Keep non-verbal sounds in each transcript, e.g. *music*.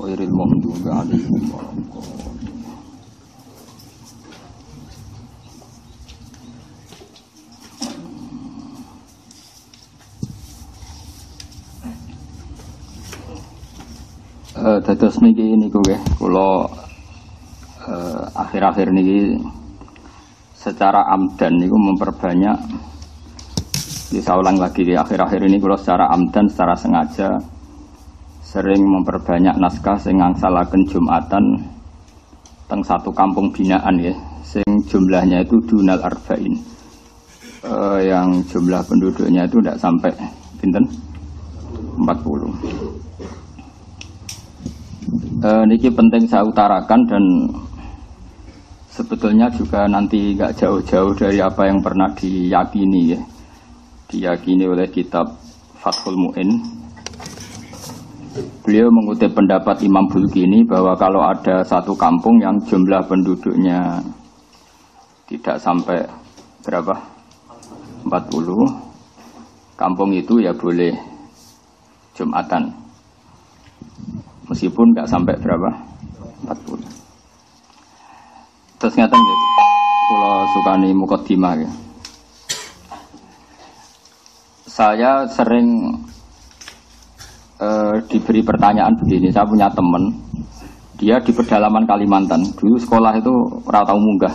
Wairil mamdubi alaihim warahmatullahi dados niki niku nggih kula eh, akhir-akhir niki secara amdan niku memperbanyak bisa ulang lagi di akhir-akhir ini kalau secara amdan secara sengaja sering memperbanyak naskah sing ngangsalaken Jumatan teng satu kampung binaan ya. Sing jumlahnya itu dunal arba'in. Eh, yang jumlah penduduknya itu tidak sampai pinten? 40 Eh, niki penting saya utarakan dan sebetulnya juga nanti nggak jauh-jauh dari apa yang pernah diyakini ya diyakini oleh kitab Fathul Mu'in. Beliau mengutip pendapat Imam Bulkini bahwa kalau ada satu kampung yang jumlah penduduknya tidak sampai berapa? 40 kampung itu ya boleh Jumatan. Meskipun nggak sampai berapa? 40 terus ngeten ya kalau sukani mukaddimah ya saya sering eh, diberi pertanyaan begini saya punya teman dia di pedalaman Kalimantan dulu sekolah itu ora tahu munggah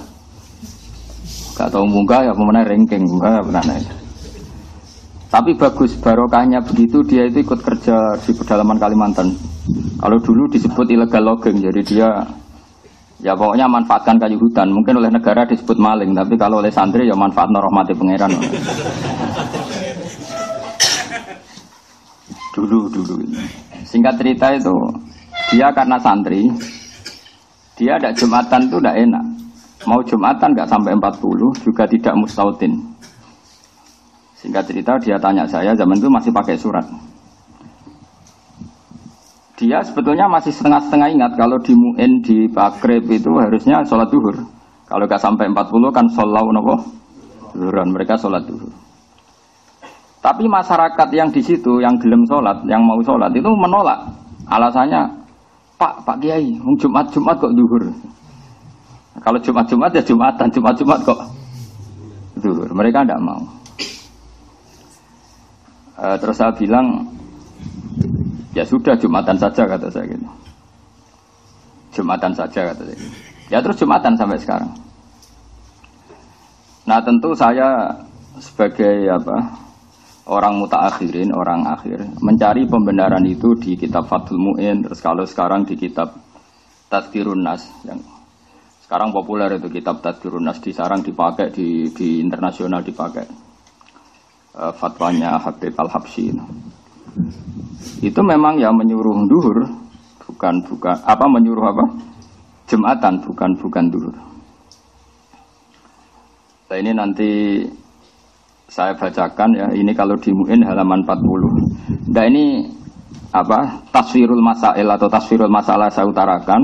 gak tahu munggah ya pemenang ranking munggah ya pemenang tapi bagus barokahnya begitu dia itu ikut kerja di pedalaman Kalimantan. Kalau dulu disebut illegal logging, jadi dia ya pokoknya manfaatkan kayu hutan. Mungkin oleh negara disebut maling, tapi kalau oleh santri ya manfaat rahmati pangeran. Dulu dulu. Singkat cerita itu dia karena santri, dia ada jumatan itu tidak enak. Mau jumatan nggak sampai 40 juga tidak mustautin. Singkat cerita dia tanya saya zaman itu masih pakai surat. Dia sebetulnya masih setengah-setengah ingat kalau di Mu'in di Bakrib itu harusnya sholat duhur. Kalau nggak sampai 40 kan sholat nopo duhuran mereka sholat duhur. Tapi masyarakat yang di situ yang gelem sholat, yang mau sholat itu menolak. Alasannya, Pak, Pak Kiai, Jumat Jumat kok duhur. Kalau Jumat Jumat ya Jumatan, Jumat Jumat kok duhur. Mereka tidak mau. Uh, terus saya bilang ya sudah jumatan saja kata saya gitu jumatan saja kata saya gitu. ya terus jumatan sampai sekarang nah tentu saya sebagai apa orang mutaakhirin orang akhir. Mencari pembenaran itu di kitab Fathul Mu'in terus kalau sekarang di kitab Tazkirun Nas. Yang sekarang populer itu kitab Tazkirun Nas. Di sarang dipakai di, di internasional dipakai. Uh, fatwanya Habib Al Habsyi itu memang ya menyuruh duhur bukan bukan apa menyuruh apa? Jumatan bukan bukan duhur. Nah ini nanti saya bacakan ya ini kalau di Mu'in halaman 40 nah ini apa taswirul masail atau taswirul masalah saya utarakan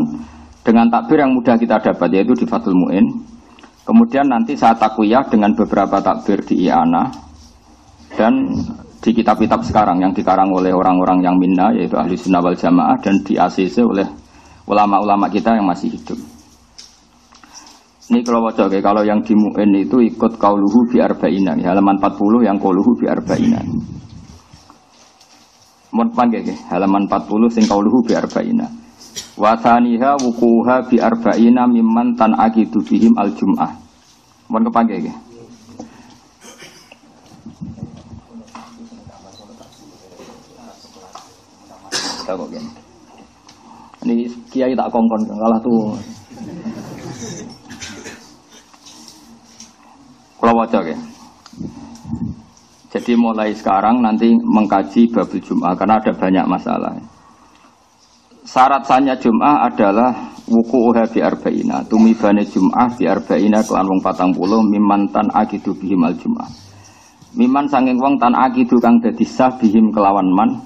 dengan takbir yang mudah kita dapat yaitu di Fathul Mu'in kemudian nanti saya takwiyah dengan beberapa takbir di I'ana dan di kitab-kitab sekarang yang dikarang oleh orang-orang yang minna yaitu ahli sunnah wal jamaah dan di ACC oleh ulama-ulama kita yang masih hidup. Ini kalau wajah kalau yang di Mu'in itu ikut kauluhu bi arba'ina, halaman 40 yang kauluhu bi arba'ina. Mun panggil halaman 40 sing kauluhu bi arba'ina. Wa thaniha wukuha bi arba'ina mimman tan akidu bihim al jum'ah. Mun kepanggil gini. Ini kiai tak kongkon kalah tuh. Kalau wajah ya. Jadi mulai sekarang nanti mengkaji babul Jum'ah karena ada banyak masalah. Syarat sahnya Jum'ah adalah wuku uha bi arba'ina. Tumibane Jum'ah bi arba'ina kelan wong patang puluh mimantan akidu bihim al Jum'ah. Miman sanging wong tan akidu kang dadi sah bihim kelawan man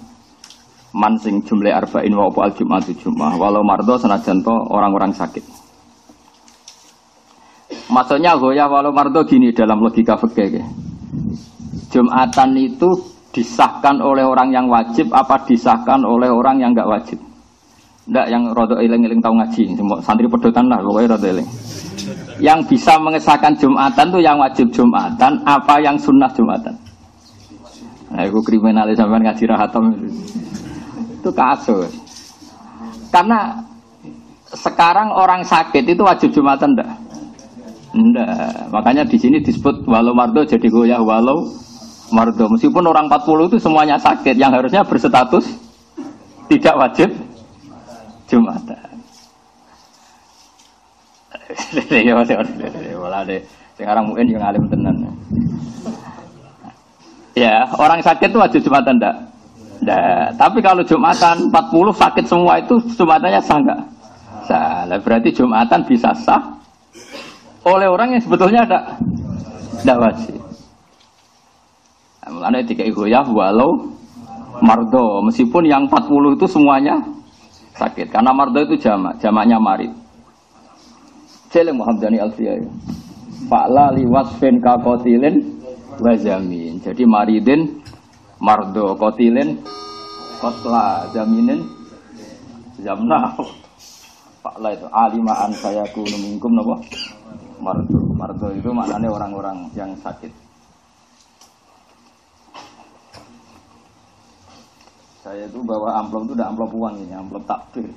man sing jumlah arba'in wa al Jum'ah Jum'ah walau mardo senajan to orang-orang sakit. Maksudnya goyah walau mardo gini dalam logika fikih. Jumatan itu disahkan oleh orang yang wajib apa disahkan oleh orang yang nggak wajib? Nggak yang rodo eling-eling tahu ngaji, semua santri pedotan lah, pokoknya rodo eling. Yang bisa mengesahkan Jumatan tuh yang wajib Jumatan apa yang sunnah Jumatan? Nah, itu kriminalis sampai ngaji rahatam. Itu kasus. Karena sekarang orang sakit itu wajib Jumatan enggak? Enggak. Makanya di sini disebut walau mardo jadi goyah walau mardo. Meskipun orang 40 itu semuanya sakit yang harusnya berstatus tidak wajib Jumatan. Ya, sekarang mungkin yang alim tenan. Ya, orang sakit itu wajib Jumatan enggak? Enggak. Tapi kalau Jumatan 40 sakit semua itu Jumatannya sah enggak? Sah. berarti Jumatan bisa sah oleh orang yang sebetulnya ada enggak wajib. Nah, Mulanya tiga ya walau mardo meskipun yang 40 itu semuanya sakit karena mardo itu jamak jamaknya marid. Celeng Muhammad Alfiyah. Fa'la liwasfin kakotilin wazamin. Jadi maridin mardo kotilin kotla zaminin zamna. Paklah itu alimaan saya kuno mingkum nopo mardo. Mardo itu maknanya orang-orang yang sakit. Saya itu bawa amplop itu udah amplop uang ini, amplop takbir.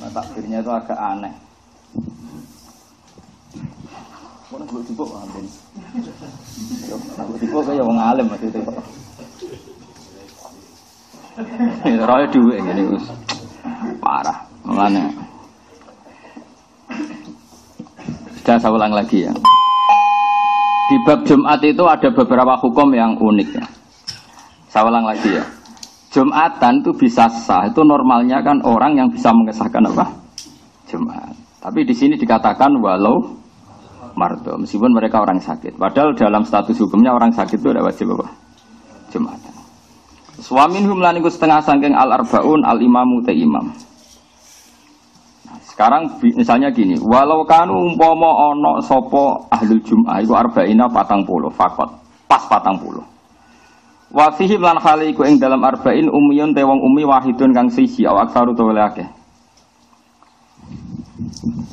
Nah takbirnya itu agak aneh. Mana belum cukup ambil. Aku tipe kaya wong alim maksudnya kok. Roy duwe ngene Gus. Parah. Mana? Sudah saya ulang lagi ya. Di bab Jumat itu ada beberapa hukum yang unik ya. Saya ulang lagi ya. Jumatan itu bisa sah, itu normalnya kan orang yang bisa mengesahkan apa? Jumat. Tapi di sini dikatakan walau marto meskipun mereka orang sakit padahal dalam status hukumnya orang sakit itu ada wajib apa jumatan suamin humlaniku setengah sangking al arbaun al imamu te imam sekarang misalnya gini walau kanu umpomo ono sopo ahlul jum'ah itu arba'ina patang puluh fakot pas patang puluh Wafihim lan khaliku ing dalam arba'in umiyun tewang umi wahidun kang siji awak saru tawale akeh.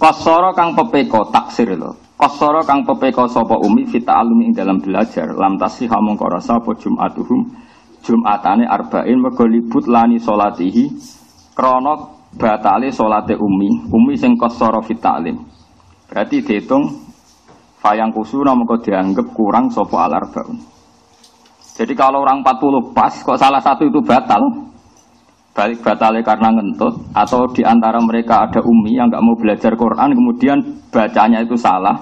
Kosoro kang pepeko taksir lho. Kosoro kang pepeko sopo umi fita alumi ing dalam belajar lam tasih hamong korasa po jumatuhum jumatane arba'in mergo libut lani solatihi krono batale solate umi umi sing kosoro fita alim berarti dihitung fayang kusuna mengko dianggap kurang sopo al arba'un. Jadi kalau orang 40 pas kok salah satu itu batal? Balik batalnya karena ngentut atau di antara mereka ada umi yang nggak mau belajar Quran kemudian bacanya itu salah.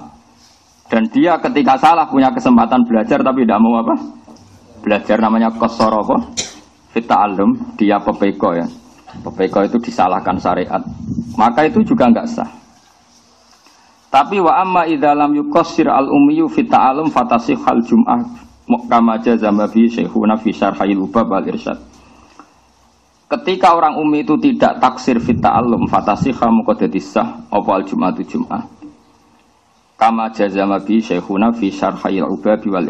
Dan dia ketika salah punya kesempatan belajar tapi tidak mau apa? Belajar namanya kosoroko fita alum dia pepeko ya. Pepeko itu disalahkan syariat. Maka itu juga nggak sah. Tapi wa amma idalam yukosir al umiyu fita alum fatasih hal jum'ah kama jazama bi syekhuna fi al irsyad. Ketika orang umi itu tidak taksir fita alum fatasih kamu kodedisah opal jum'ah jum'ah Kama jazama bi Syekhuna fi syarhayil ubabi wal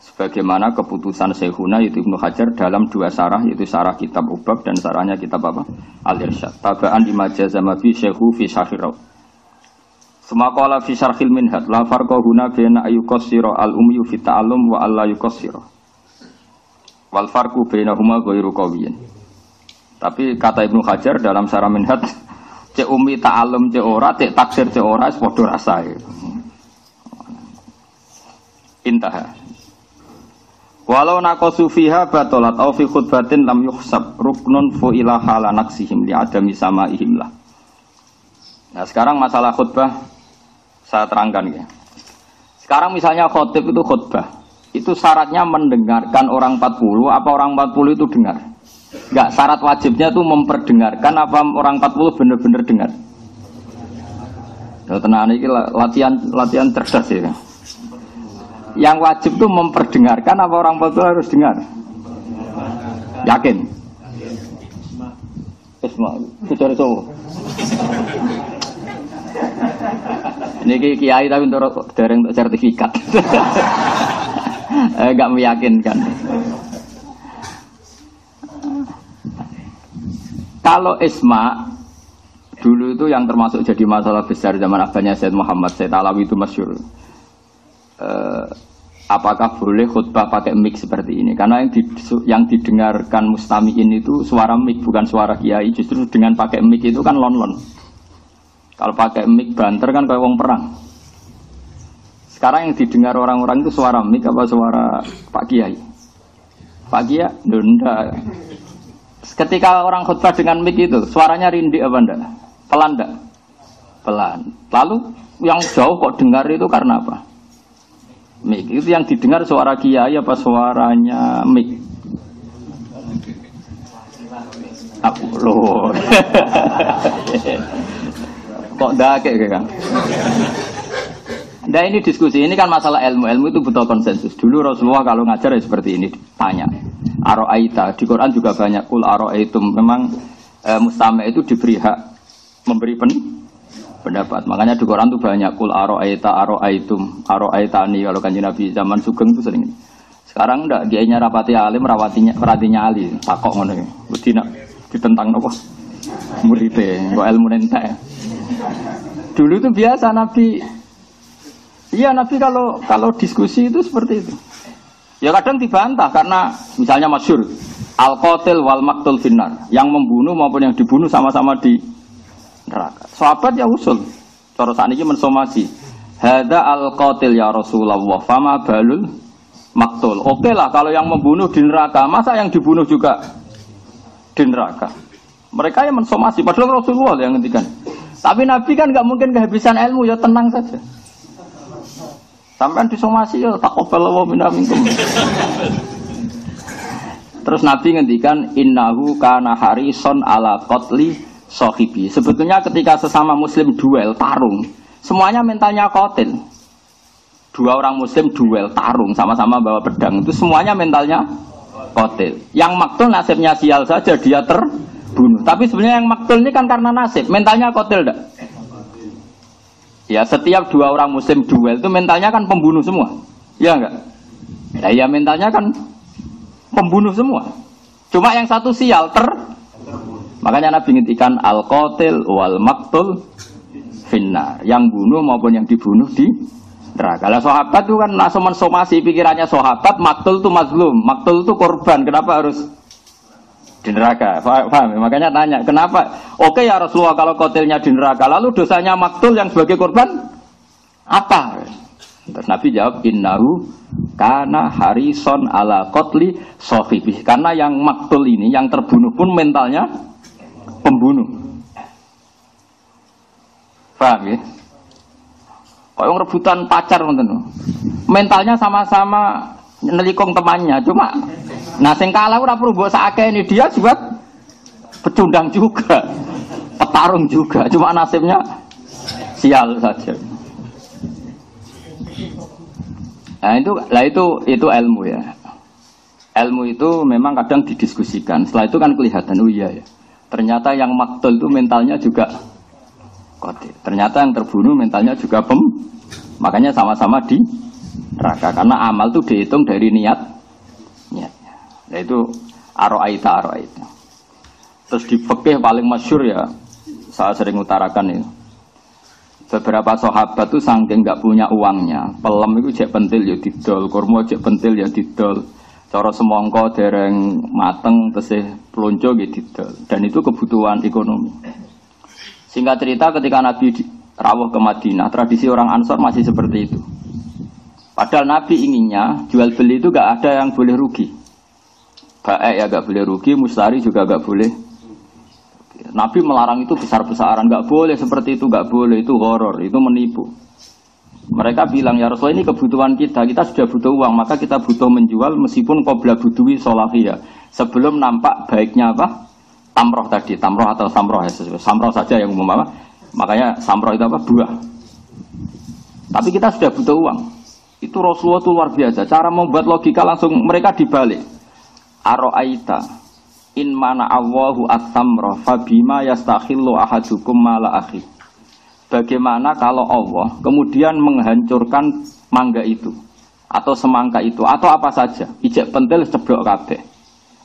sebagaimana keputusan Syekhuna yaitu Ibnu Hajar dalam dua sarah yaitu sarah kitab ubab dan sarahnya kitab apa? Al Irsyad. Tabaan di majazama bi Syekhu fi syarhil Semua kala fi syarhil minhat la farqa huna baina ayuqassira al umyu fi ta'allum wa alla yuqassira. Wal farqu bainahuma ghairu qawiyyin. Tapi kata Ibnu Hajar dalam sarah minhat *laughs* cek umi ta'alum cek ora cek taksir cek ora padha rasae intaha Walau nakosu fiha batolat au fi khutbatin lam yuhsab ruknun fu ila hala naksihim li adami ihim lah. Nah sekarang masalah khutbah saya terangkan ya. Sekarang misalnya khutbah itu khutbah. Itu syaratnya mendengarkan orang 40 apa orang 40 itu dengar? Enggak, syarat wajibnya tuh memperdengarkan apa orang 40 benar-benar dengar. Ya, tenang ini latihan latihan cerdas ya. Yang wajib tuh memperdengarkan apa orang 40 harus dengar? Yakin? Bicara cowok. Niki kiai tapi untuk dereng untuk sertifikat. Enggak *laughs* eh, meyakinkan. Kalau Isma dulu itu yang termasuk jadi masalah besar zaman abahnya Said Muhammad Said Alawi itu masyur. Uh, apakah boleh khutbah pakai mic seperti ini? Karena yang, di, yang didengarkan mustamiin itu suara mic bukan suara kiai. Justru dengan pakai mic itu kan lon-lon. Kalau pakai mic banter kan kayak wong perang. Sekarang yang didengar orang-orang itu suara mic apa suara Pak Kiai? Pak Kiai, Nunda. Ketika orang khutbah dengan mic itu, suaranya rindik apa enggak? Pelan enggak? Pelan. Lalu yang jauh kok dengar itu karena apa? Mic. Itu yang didengar suara Kiai apa suaranya mic? Aku loh. *laughs* kok dake kan? Nah ini diskusi, ini kan masalah ilmu. Ilmu itu butuh konsensus. Dulu Rasulullah kalau ngajar ya seperti ini, tanya. Aro'aita, di Quran juga banyak. Kul aro'aitum, memang e, mustame itu diberi hak memberi pen, pendapat. Makanya di Quran itu banyak. Kul aro'aita, aro'aitum, aro'aitani. Kalau kanji Nabi zaman Sugeng itu sering. Sekarang enggak, dia rapati alim, rawatinya, perhatinya ali. Takok ngono ya. Betina, ditentang nopo. Muridnya, kok ilmu nentek. Dulu itu biasa Nabi Iya Nabi kalau kalau diskusi itu seperti itu. Ya kadang dibantah karena misalnya masyur al qatil wal maktul finnar yang membunuh maupun yang dibunuh sama-sama di neraka. Sahabat ya usul. Cara ini mensomasi. Hada al qatil ya Rasulullah fama balul maktul. Oke lah kalau yang membunuh di neraka, masa yang dibunuh juga di neraka? Mereka yang mensomasi. Padahal Rasulullah yang ngendikan. Tapi Nabi kan nggak mungkin kehabisan ilmu ya tenang saja. Sampai disomasi ya tak wa minna minkum. Terus Nabi ngendikan innahu kana harison ala qatli sahibi. Sebetulnya ketika sesama muslim duel tarung, semuanya mentalnya kotil. Dua orang muslim duel tarung sama-sama bawa pedang itu semuanya mentalnya kotil. Yang maktul nasibnya sial saja dia terbunuh. Tapi sebenarnya yang maktul ini kan karena nasib, mentalnya kotil enggak? Ya setiap dua orang muslim duel itu mentalnya kan pembunuh semua. Ya enggak? Ya, ya mentalnya kan pembunuh semua. Cuma yang satu sial ter Makanya Nabi ngintikan al qatil wal maktul finnar. Yang bunuh maupun yang dibunuh di neraka. Kalau sahabat itu kan langsung mensomasi pikirannya sahabat, maktul itu mazlum, maktul itu korban. Kenapa harus di neraka. Paham? Ya? Makanya tanya, kenapa? Oke ya Rasulullah kalau kotilnya di neraka, lalu dosanya maktul yang sebagai korban apa? Terus Nabi jawab, innahu karena harison ala kotli sofibi. Karena yang maktul ini, yang terbunuh pun mentalnya pembunuh. Paham ya? Kalau rebutan pacar, mentalnya sama-sama nelikong temannya, cuma Nah, sing kalah ora perlu mbok ini dia juga pecundang juga, *laughs* petarung juga, cuma nasibnya sial saja. Nah itu, lah itu itu ilmu ya. Ilmu itu memang kadang didiskusikan. Setelah itu kan kelihatan, oh iya ya. Ternyata yang maktul itu mentalnya juga kote. Ternyata yang terbunuh mentalnya juga pem. Makanya sama-sama di neraka. Karena amal itu dihitung dari niat yaitu aroaita aroaita. Terus di fikih paling masyur ya, saya sering utarakan ya. Beberapa sahabat tuh saking nggak punya uangnya, pelem itu cek pentil ya didol, kurma cek pentil ya didol. Cara semongko dereng mateng tesih pelonco didol. Dan itu kebutuhan ekonomi. Singkat cerita ketika Nabi rawuh ke Madinah, tradisi orang Ansor masih seperti itu. Padahal Nabi inginnya jual beli itu gak ada yang boleh rugi. Baik ya gak boleh rugi, mustari juga gak boleh. Nabi melarang itu besar-besaran, gak boleh seperti itu, gak boleh itu horor, itu menipu. Mereka bilang ya Rasulullah ini kebutuhan kita, kita sudah butuh uang, maka kita butuh menjual meskipun qobla butuhi solafiyah. Sebelum nampak baiknya apa? Tamroh tadi, tamroh atau samroh ya, samroh saja yang umum apa? Makanya samroh itu apa? Buah. Tapi kita sudah butuh uang. Itu Rasulullah itu luar biasa. Cara membuat logika langsung mereka dibalik aro'aita in mana Allahu at-tamra fabima yastakhillu ahadukum mala akhi bagaimana kalau Allah kemudian menghancurkan mangga itu atau semangka itu atau apa saja ijek pentil ceblok kabeh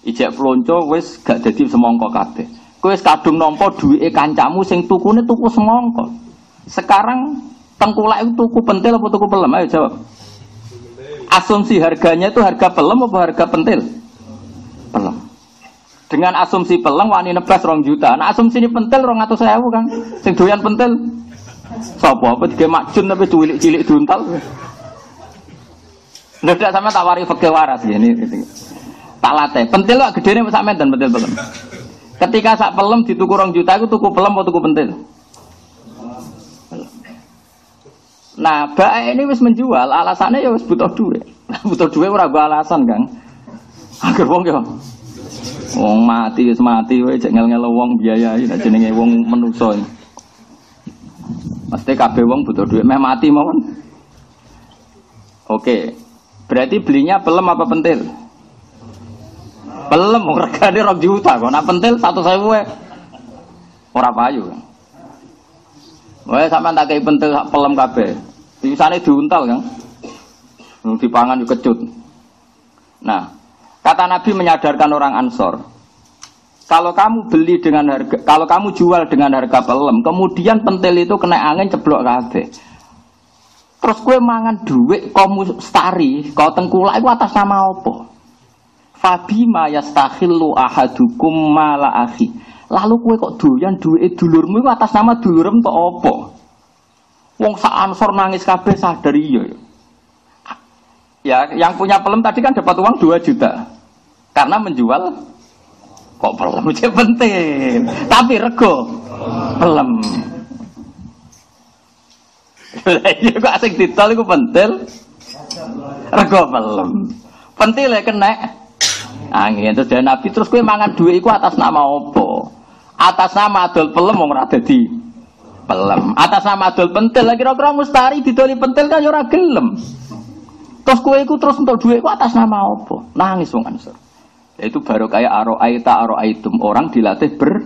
ijek pelonco wis gak jadi semongko kabeh. Kowe wis kadung nampa duwike kancamu sing tukune tuku semongko sekarang tengkulak itu tuku pentil apa tuku pelem? Ayo jawab. Asumsi harganya itu harga pelem apa harga pentil? Pelem. Dengan asumsi pelem wani nebas rong juta. Nah asumsi ini pentil rong atau sewu kan sing doyan pentil. Sopo apa tiga makjun tapi cilik-cilik duntal. Ndak sama tak wari fakir waras ya ini. Latih. Pentil lah gede nih sak dan pentil pelem. Ketika sak pelem dituku rong juta aku tuku pelem atau tuku pentil. Nah, bae ini wis menjual, alasannya ya wis butuh duit. *laughs* butuh duit ora alasan, Kang. Agar wong ya Wong mati wis mati wae cek ngel-ngel wong biayai nek jenenge wong menungso. Mesti kabeh wong butuh duit, meh mati mawon. Oke. Berarti belinya pelem apa pentil? Pelem regane 2 juta kok. Nak pentil 1.000 wae. Ora payu. Wae sampean tak kei pentil pelem kabeh. Tulisane diuntal, Kang. Dipangan yo kecut. Nah, kata Nabi menyadarkan orang Ansor, kalau kamu beli dengan harga, kalau kamu jual dengan harga pelem, kemudian pentil itu kena angin ceblok kabeh. Terus kue mangan duit kamu stari, kau tengkulak itu atas nama apa? Fabima yastakhillu ahadukum mala akhi. Lalu kue kok doyan duit dulurmu itu atas nama dulurem to apa? Wong sak ansor nangis kabeh sadar iya. Ya, yang punya pelem tadi kan dapat uang 2 juta. Karena menjual Kok pelem *laughs* aja penting. Tapi rego pelem. Lah iya kok asing ditol iku pentil. Rego pelem. Ya kena angin terus dari Nabi terus gue mangan duit iku atas nama opo? Atas nama adol pelem mau ora dadi pelem. Atas nama adol pentil lagi kira-kira mustari didoli pentil kan ya ora gelem. Terus kue iku terus untuk duit iku atas nama opo? Nangis wong Ansor. Itu baru kayak aro'aita aro'aitum. Orang dilatih ber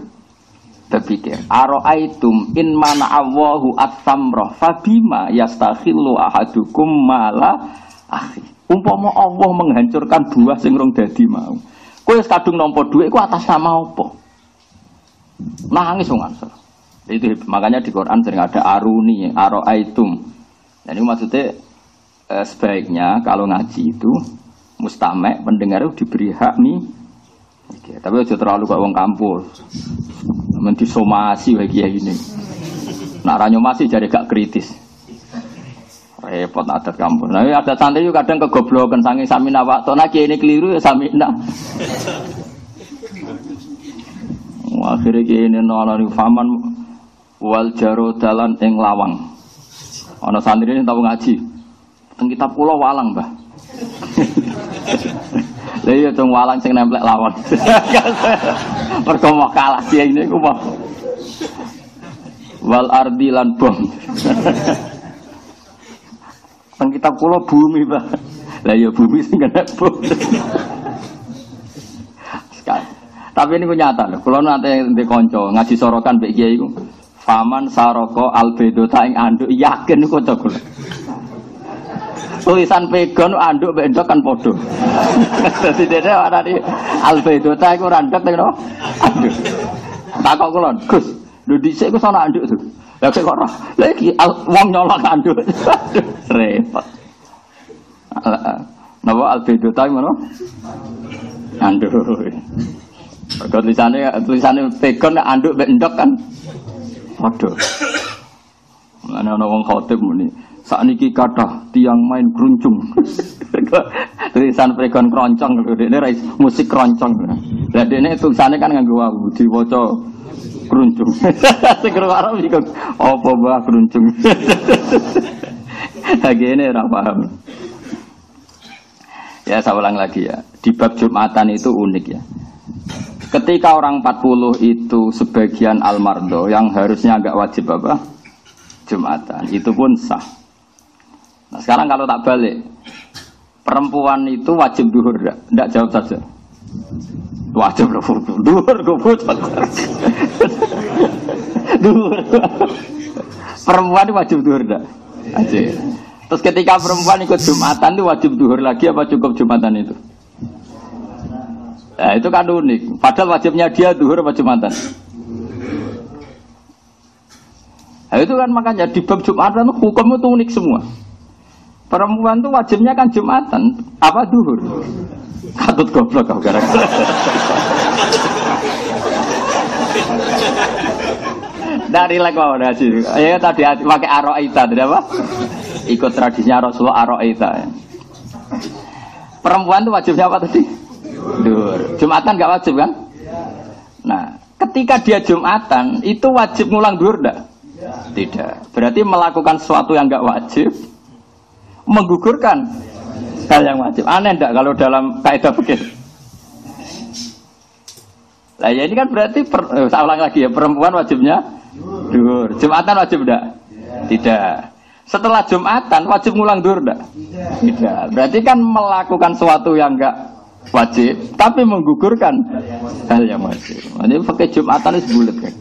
berpikir. Aro'aitum in mana awahu at-samroh fabima yastakhillu ahadukum mala akhi. Umpama Allah menghancurkan buah sing rong dadi mau. Kowe kadung nampa dhuwit ku atas nama apa? Nangis wong ansor. Itu makanya di Quran sering ada aruni, aro'aitum. Dan ini maksudnya eh, sebaiknya kalau ngaji itu mustamek pendengar itu diberi hak nih Oke, tapi aja terlalu kayak wong kampus mendisomasi bagi ini nak ranyo masih jadi gak kritis repot adat kampus nah ada santri juga kadang kegoblokan sangi samina waktu nah ini keliru ya samina *laughs* akhirnya gini nolani faman wal jaro dalan ing lawang ana santri ini tahu ngaji teng kitab kula walang mbah *laughs* Lah iya dong walang sing nemplek lawan. *laughs* Mergo mau kalah dia ini ku mau. Wal ardi lan bom. Teng kitab kula bumi, Pak. Lah iya bumi sing kena. Tapi ini nyata loh. Kalau nanti di konco ngaji sorokan bagi kiai itu, faman saroko albedo taing anduk yakin kok cokol tulisan pegon anduk bendok kan podo. Jadi dede ana di albedota iku randek teng. Anduk. Takok kula, Gus, lho dhisik ku sono anduk tuh. Lah kok ora lagi wong nyolok kandu. *laughs* Repot. Napa albedo ta ngono? Kandu. Kok tulisane tulisane tegon nek anduk mek ndok kan. Waduh. Mana ana wong khotib muni. Sakniki kathah tiang main kruncung. *laughs* Tulisan pregon kroncong dekne musik kroncong. Lah dekne tulisane kan nganggo wau diwaca keruncung. *laughs* Segera Arab iki apa bah keruncung. *laughs* Lagi ini ora paham. Ya saya ulang lagi ya. Di bab Jumatan itu unik ya. Ketika orang 40 itu sebagian almardo yang harusnya agak wajib apa? Jumatan. Itu pun sah. Nah, sekarang kalau tak balik, perempuan itu wajib duhur, tidak jawab saja. Wajib duhur, duhur, duhur, duhur. Perempuan wajib duhur enggak? Wajib. Terus ketika perempuan ikut Jumatan itu wajib duhur lagi apa cukup Jumatan itu? Nah, itu kan unik. Padahal wajibnya dia duhur apa Jumatan? Nah, itu kan makanya di bab Jumatan hukum itu unik semua. Perempuan itu wajibnya kan Jumatan, apa duhur? Katut goblok kau gara-gara. Dari lek mau nasi. Ya tadi pakai aroita, tidak apa? Ikut tradisinya Rasulullah aroita. Perempuan itu wajibnya apa tadi? Dur. Jumatan nggak wajib kan? Nah, ketika dia Jumatan itu wajib ngulang dur enggak? Tidak. Berarti melakukan sesuatu yang nggak wajib menggugurkan hal yang wajib. Aneh enggak kalau dalam kaidah fikih? Lah ya ini kan berarti per, eh, ulang lagi ya perempuan wajibnya dur. Jumatan wajib enggak? Tidak. Setelah Jumatan wajib ngulang dur enggak? Tidak. Berarti kan melakukan sesuatu yang enggak wajib tapi menggugurkan hal yang wajib. Ini pakai Jumatan itu bulat kan.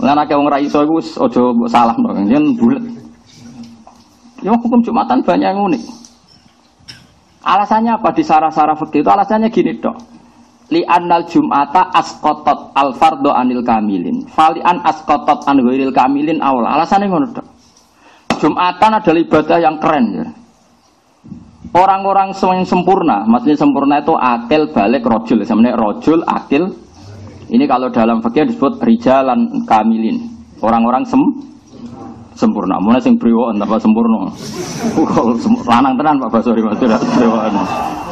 Mulane akeh wong ra iso iku aja salah dong, yen bulat. Ya hukum Jumatan banyak yang unik. Alasannya apa di sarah-sarah fikih itu alasannya gini dok. Li annal jum'ata askotot al fardo anil kamilin. Fali an askotot an kamilin awal. Alasannya ngono dok. Jumatan adalah ibadah yang keren ya. Orang-orang yang sempurna, maksudnya sempurna itu akil balik rojul. Sebenarnya rojul, akil. Ini kalau dalam fikih disebut rijalan kamilin. Orang-orang sem sempurna. Mana sing priwon tanpa sempurna. Lanang tenan Pak Basori Mas sudah priwon.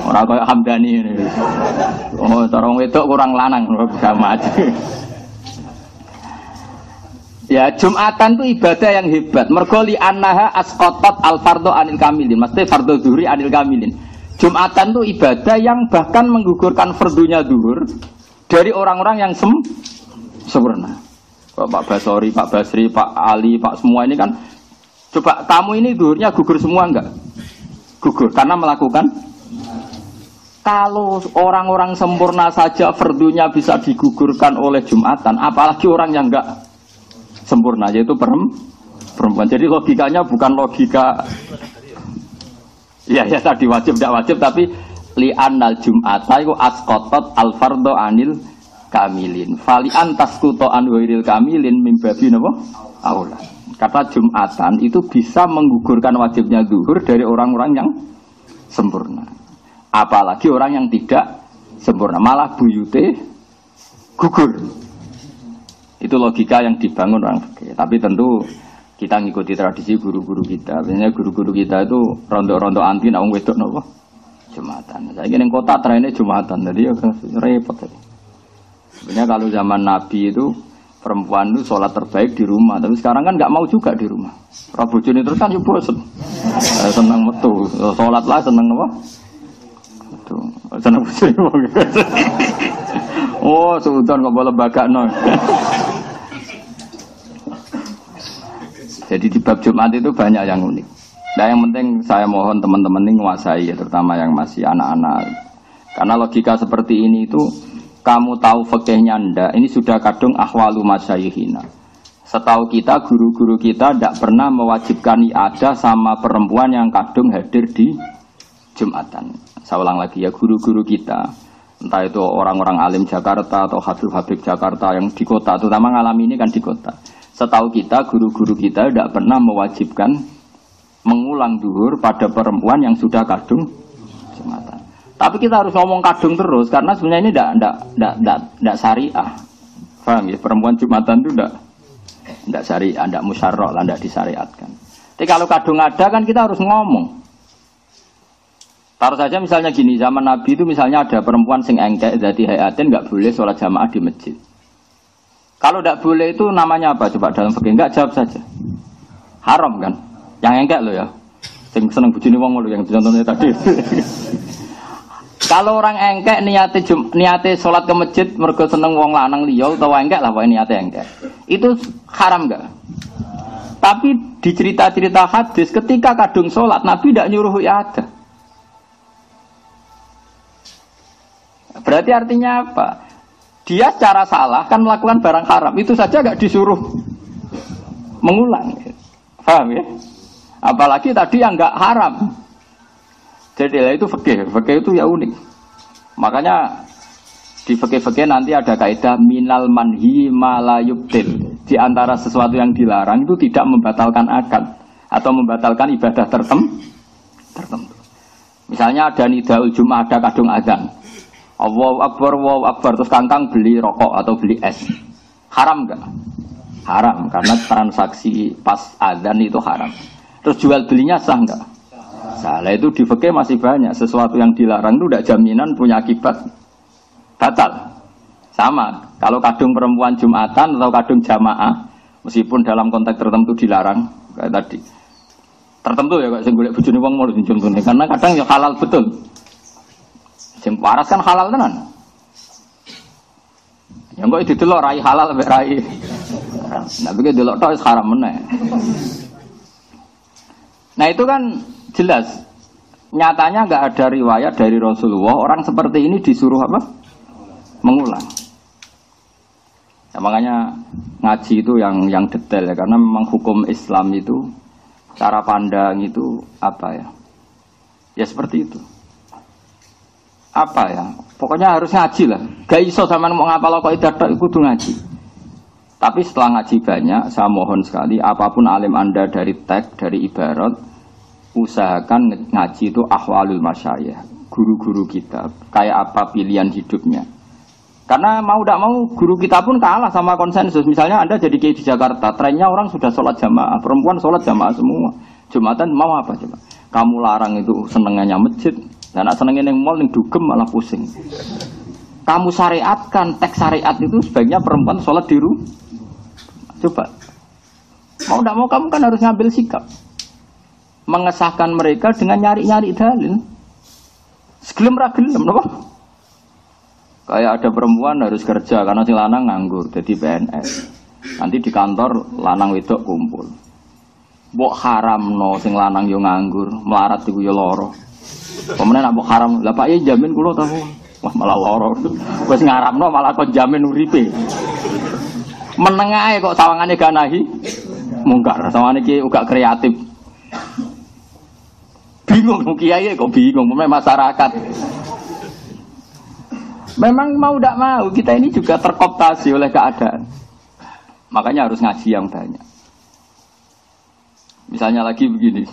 Ora kaya Hamdani ini. Oh, cara wedok kurang lanang sama aja. Ya, Jumatan itu ibadah yang hebat. Mergoli annaha askotot al anil kamilin. Maksudnya fardo zuhri anil kamilin. Jumatan itu ibadah yang bahkan menggugurkan fardunya zuhur dari orang-orang yang sem sempurna. Pak Basori, Pak Basri, Pak Ali, Pak semua ini kan coba kamu ini duhurnya gugur semua enggak? Gugur karena melakukan kalau orang-orang sempurna saja fardunya bisa digugurkan oleh Jumatan, apalagi orang yang enggak sempurna yaitu perempuan. Jadi logikanya bukan logika ya ya tadi wajib tidak wajib tapi li annal jum'ata itu askotot al fardo anil kamilin. Fali antas kuto anwiril kamilin mimbabi napa? Aula. Kata Jumatan itu bisa menggugurkan wajibnya zuhur dari orang-orang yang sempurna. Apalagi orang yang tidak sempurna, malah buyute gugur. Itu logika yang dibangun orang. Tapi tentu kita ngikuti tradisi guru-guru kita. Biasanya guru-guru kita itu rondo-rondo anti nak wedok nopo Jumatan. Saya ingin kota trennya Jumatan, jadi ya repot. Tadi. Sebenarnya kalau zaman Nabi itu perempuan itu sholat terbaik di rumah, tapi sekarang kan nggak mau juga di rumah. Rabu Juni terus kan juga bosen. Eh, senang metu, sholat lah senang apa? Senang bujuni. *laughs* oh, sultan nggak boleh lembaga no. *laughs* Jadi di bab Jumat itu banyak yang unik. Nah yang penting saya mohon teman-teman ini menguasai ya, terutama yang masih anak-anak. Karena logika seperti ini itu kamu tahu fakihnya ndak, ini sudah kadung ahwalu masyayihina. Setahu kita, guru-guru kita tidak pernah mewajibkan ada sama perempuan yang kadung hadir di Jumatan. Saya ulang lagi ya, guru-guru kita, entah itu orang-orang alim Jakarta atau Habib-Habib Jakarta yang di kota, terutama ngalami ini kan di kota. Setahu kita, guru-guru kita tidak pernah mewajibkan mengulang duhur pada perempuan yang sudah kadung Jumatan. Tapi kita harus ngomong kadung terus karena sebenarnya ini tidak tidak tidak tidak, tidak syariah. Paham ya? Perempuan Jumatan itu tidak tidak syariah, tidak musyarrah tidak disyariatkan. Tapi kalau kadung ada kan kita harus ngomong. Taruh saja misalnya gini, zaman Nabi itu misalnya ada perempuan sing engkek jadi hayatin nggak boleh sholat jamaah di masjid. Kalau tidak boleh itu namanya apa? Coba dalam fikih nggak jawab saja. Haram kan? Yang engkek lo ya. Sing seneng bujuni wong lo yang contohnya tadi. *laughs* Kalau orang engkek niate niate sholat ke masjid mergo seneng wong lanang liya utawa engkek lah pokoke niate engkek. Itu haram enggak? Tapi di cerita-cerita hadis ketika kadung sholat Nabi tidak nyuruh ya ada. Berarti artinya apa? Dia secara salah kan melakukan barang haram itu saja gak disuruh mengulang. Paham ya? Apalagi tadi yang nggak haram. Jadi itu fakih, fakih itu ya unik. Makanya di fakih-fakih nanti ada kaidah minal manhi malayubtil. Di antara sesuatu yang dilarang itu tidak membatalkan akad atau membatalkan ibadah tertentu. tertentu. Misalnya ada nidaul Jumat, ada kadung azan. Allahu Akbar, Allahu Akbar. Terus kangkang beli rokok atau beli es. Haram enggak? Haram, karena transaksi pas azan itu haram. Terus jual belinya sah enggak? Salah itu di fikih masih banyak. Sesuatu yang dilarang itu tidak jaminan punya akibat batal. Sama. Kalau kadung perempuan Jumatan atau kadung jamaah, meskipun dalam konteks tertentu dilarang, kayak tadi. Tertentu ya kok sing golek bojone wong mau karena kadang ya halal betul. Sing waras kan halal tenan. Ya kok itu delok rai halal mek rai. Nah, begitu delok tok haram meneh. Nah, itu kan jelas. Nyatanya nggak ada riwayat dari Rasulullah orang seperti ini disuruh apa? Mengulang. Ya, makanya ngaji itu yang yang detail ya karena memang hukum Islam itu cara pandang itu apa ya? Ya seperti itu apa ya pokoknya harus ngaji lah gak iso sama mau ngapal kok itu kudu ngaji tapi setelah ngaji banyak saya mohon sekali apa pun alim anda dari teks dari ibarat usahakan ngaji itu ahwalul masyayah guru-guru kita kayak apa pilihan hidupnya karena mau tidak mau guru kita pun kalah sama konsensus misalnya anda jadi kiai di Jakarta trennya orang sudah sholat jamaah perempuan sholat jamaah semua jumatan mau apa coba kamu larang itu senengannya masjid dan senengin yang mall yang dugem malah pusing. Kamu syariatkan teks syariat itu sebaiknya perempuan sholat di rumah. Coba. Mau tidak mau kamu kan harus ngambil sikap. Mengesahkan mereka dengan nyari-nyari dalil. Segelem ragelem, apa? Kayak ada perempuan harus kerja karena si lanang nganggur jadi PNS. Nanti di kantor lanang wedok kumpul. Bok haram no sing lanang yo nganggur, melarat iku yo loro. Kemudian abu haram, lah Pak ya jamin kulo tahu. Wah malah loro. Wes ngaramno malah kok jamin uripe. Menengah kok sawangannya gak nahi. Mungkar, sawangannya ki uga kreatif. Bingung kiai kok bingung, memang masyarakat. Memang mau tidak mau kita ini juga terkoptasi oleh keadaan. Makanya harus ngaji yang banyak. Misalnya lagi begini.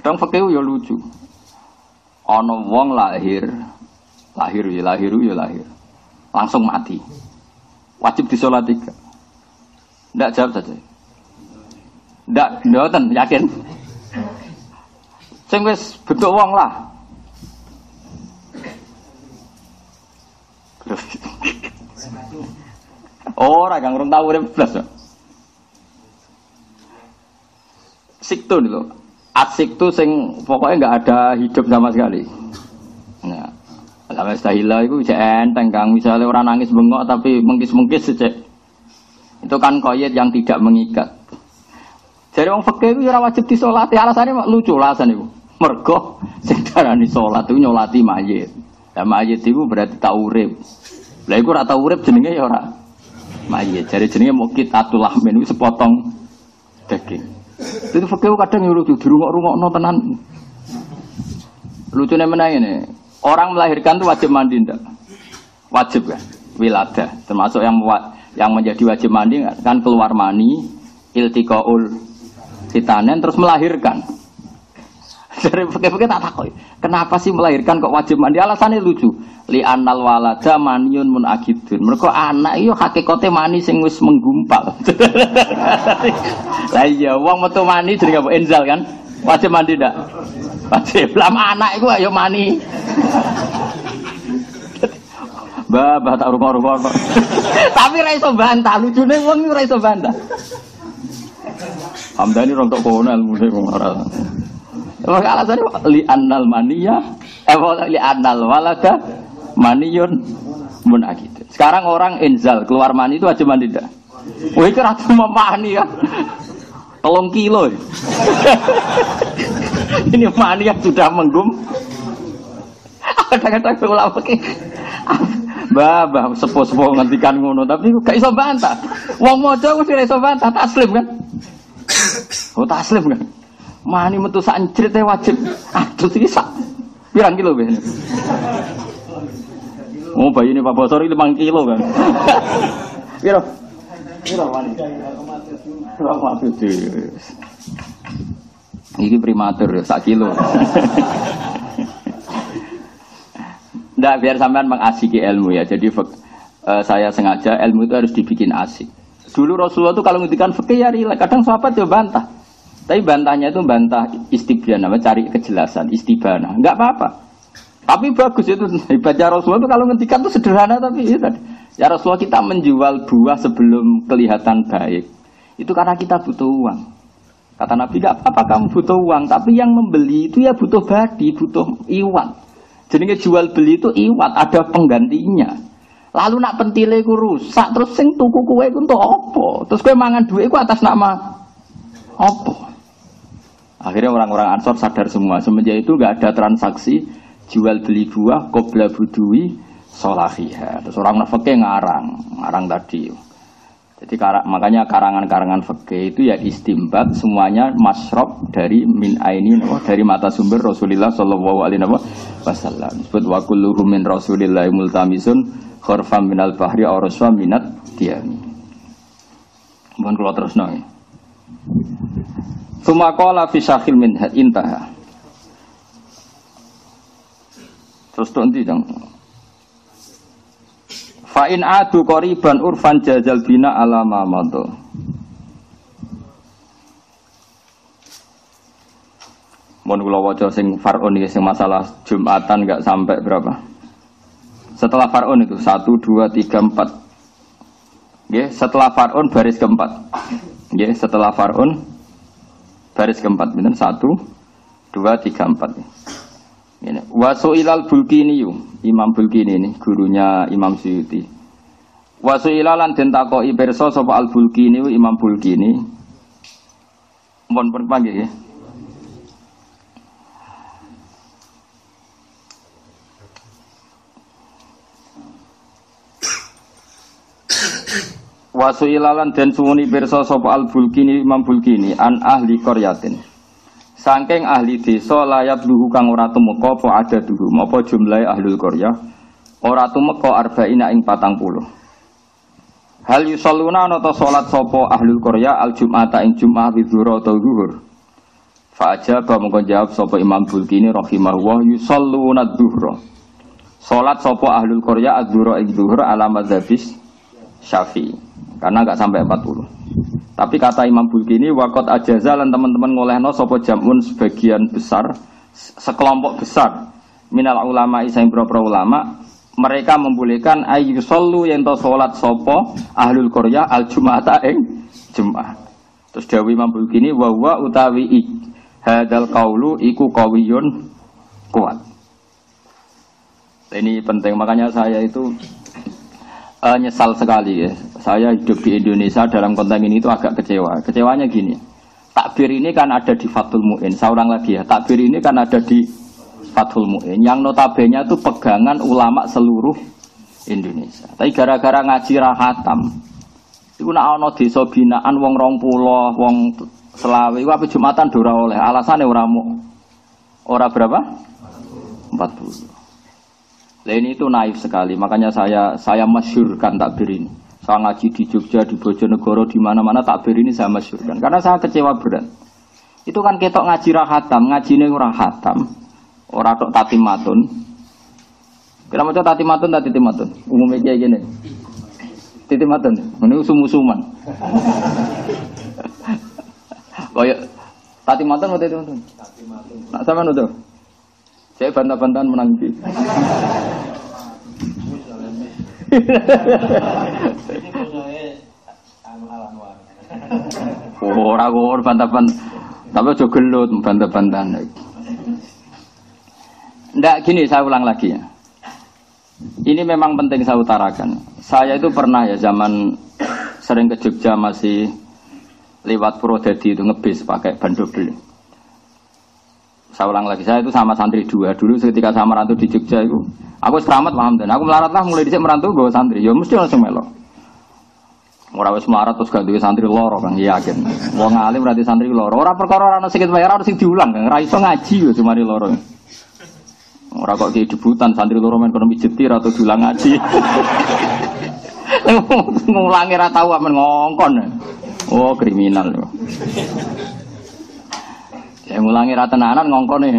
Kadang fakir ya lucu ono wong lahir lahir ya lahir ya lahir langsung mati wajib disolat tiga tidak jawab saja tidak ndoten yakin sing wis bentuk wong lah Ora kang urung tau urip blas. Sikto lho. Asik tuh sing pokoknya nggak ada hidup sama sekali. Nah, Alam istahila itu cek enteng kang misalnya orang nangis bengok tapi mengkis-mengkis cek itu kan koyet yang tidak mengikat. Jadi orang fakir itu ora wajib disolati alasannya lucu alasan itu. Mergo sing darani salat itu nyolati mayit. Lah mayit itu berarti tak urip. Lah iku ora tau urip jenenge ya ora mayit. Jadi jenenge mukit atulah menu sepotong daging. Itu fakir kadang di rumah-rumah no tenan. Lucunya mana ini? Orang melahirkan tuh wajib mandi ndak? Wajib kan? Wilada, termasuk yang yang menjadi wajib mandi kan keluar mani, iltikaul hitanen terus melahirkan. *laughs* Dari fakir-fakir tak takut. Kenapa sih melahirkan kok wajib mandi? Alasannya lucu. Li anal walada maniun mun agidun. Mereka anak iyo hakikate mani sing menggumpal. *laughs* Lah iya wong metu mani jadi apa enzal kan? Wajib mandi ndak? Wajib. Lama anak iku ayo mani. *laughs* Bah tak rumah-rumah. Tapi ra iso bantah, lucune wong ora iso bantah. Hamdani rontok kono ilmu sing ora. Li annal mania, eh li annal walada maniyun mun Sekarang orang enzal keluar mani itu aja mandi dah. Wah itu ratu mani ya. Tolong kilo. *laughs* Ini mani yang sudah menggum. Kadang-kadang ulama ke Bah, sepo-sepo ngantikan ngono, tapi gak iso bantah. Wong mojo mesti iso bantah, taslim kan. Oh taslim kan. Mani metu sak wajib. Aduh iki sak. Pirang kilo ben? Oh bayi ini Pak Bosor itu 5 kilo kan. Piro? Piro wani? Ini primatur sak kilo. Nggak biar sampean mengasiki ilmu ya. Jadi uh, saya sengaja ilmu itu harus dibikin asik. Dulu Rasulullah itu kalau ngendikan fikih ya rilek. Kadang sahabat ya bantah. Tapi bantahnya itu bantah istibyan, nama cari kejelasan, istibana. Enggak apa-apa. Tapi bagus itu *laughs* baca Rasulullah itu kalau ngendikan itu sederhana tapi itu. Ya Rasulullah kita menjual buah sebelum kelihatan baik. Itu karena kita butuh uang. Kata Nabi, gak apa-apa kamu butuh uang, tapi yang membeli itu ya butuh badi, butuh iwan. Jadi jual beli itu iwat, ada penggantinya. Lalu nak pentile ku rusak, terus sing tuku kue ku untuk apa? Terus kue mangan duit ku atas nama apa? Akhirnya orang-orang Ansor sadar semua. Semenjak itu gak ada transaksi jual beli buah, kobra budui, solahiha. Terus orang nafkeh ngarang, ngarang tadi. Jadi makanya karangan-karangan fikih itu ya istimbat semuanya masrob dari min aini no, dari mata sumber Rasulullah Shallallahu Alaihi Wasallam. Sebut wakulluhu min Rasulillah multamisun khurfam minal bahri auraswa minat diami. Mohon kalau terus nong. Sumakola fi syahil min intaha. Terus tuh nanti dong. Fa'in adu koriban urfan jajal bina alama mato. Mohon kula waca sing far'un iki sing masalah Jumatan nggak sampai berapa? Setelah far'un itu satu dua tiga empat. Nggih, setelah far'un baris keempat. Nggih, setelah far'un baris keempat pinten 1 2 3 4 wasu ilal bulkini Imam Bulkini ini gurunya Imam Suyuti. Wasu ilalan den takoki sapa al Bulkini Imam Bulkini. Mohon pun ya. Wasu ilalan den suwuni pirsa sapa al Bulkini Imam Bulkini an ahli qaryatin. Sangking ahli desa layat luhu kang ora tumeka apa ada duhu apa jumlah ahlul qaryah ora tumeka arba'ina ing patang puluh. Hal yusalluna nata salat sapa ahlul qaryah al jum'ata ing jum'ah di zuhur atau zuhur. Fa ajaba mongko jawab sapa Imam Bulkini rahimahullah yusalluna dhuhra. Salat sapa ahlul qaryah az-zuhra ing zuhur ala madzhabis Syafi'i. Karena enggak sampai 40. Tapi kata Imam Bulkini wakot ajaza lan teman-teman ngolehno sopo jamun sebagian besar sekelompok besar minal ulama isaim pro ulama mereka membolehkan ayu solu yang to solat sopo ahlul korea al jumata eng jumat. Terus Dawi Imam Bulkini wawa utawi ik hadal kaulu iku kawiyun kuat. Ini penting makanya saya itu uh, nyesal sekali ya. Saya hidup di Indonesia dalam konteks ini itu agak kecewa. Kecewanya gini. Takbir ini kan ada di Fathul Mu'in. Ulang lagi ya. Takbir ini kan ada di Fathul Mu'in. Yang notabene itu pegangan ulama seluruh Indonesia. Tapi gara-gara ngaji rahatam. Itu nak ono desa binaan wong rong pulau, wong selawe. Apa Jumatan dora oleh. Alasannya ora mau. Ora berapa? 40. Nah ini itu naif sekali, makanya saya saya masyurkan takbir ini. Saya ngaji di Jogja, di Bojonegoro, di mana-mana takbir ini saya masyurkan. Karena saya kecewa berat. Itu kan ketok ngaji rahatam, ngaji ini rahatam. Orang tok tati matun. Tati *laughs* matun, tati matun. Umumnya kayak gini. Titi matun, ini usum-usuman. Kayak tati matun atau? Tati matun. Nak sama nuduh? Saya bantah-bantahan menangis. Oh, ora kok bantah-bantah. Tapi aja gelut bantah-bantahan. Ndak gini saya ulang lagi ya. Ini memang penting saya utarakan. Saya itu pernah ya zaman sering ke Jogja masih lewat Purwodadi itu ngebis pakai ban double. Saya ulang lagi, saya itu sama santri dua. Dulu ketika saya merantau di Jogja itu, aku selamat paham dan aku melarat lah mulai di sini merantau gue santri. Ya mesti langsung melo. Ora wis melarat terus gak duwe santri loro kan yakin. Wong alim berarti santri loro. Ora perkara ono sing bayar sing diulang kan. Ora iso ngaji yo cuma loro. Ora kok ki debutan santri loro men kono mijetir atau diulang ngaji. *laughs* Ngulangi ra tau amen ngongkon. Oh, kriminal. Ya ngulangi ra tenanan ngongkone.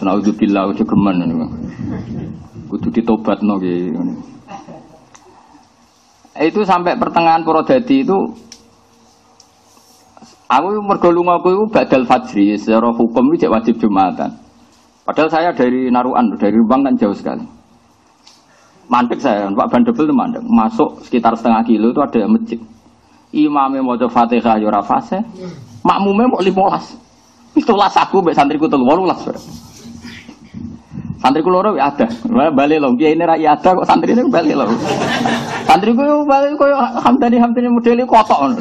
Naudzubillah ujuk gemen Kudu ditobatno ki itu sampai pertengahan Purwodadi itu aku mergo aku itu badal fajri secara hukum itu wajib jumatan. Padahal saya dari Naruan, dari Rembang kan jauh sekali. Mandek saya, Pak Bandebel itu mandek. Masuk sekitar setengah kilo itu ada masjid. Imamnya mau fatihah yura ya fase, makmumnya mau limolas. Itulah aku, mbak santriku telu walulas. Santri kulo ya ada. Balik loh. Kiai ini rakyat ada kok santri ini balik loh. Santri ku balik koyo hamdani hamdani model kotok.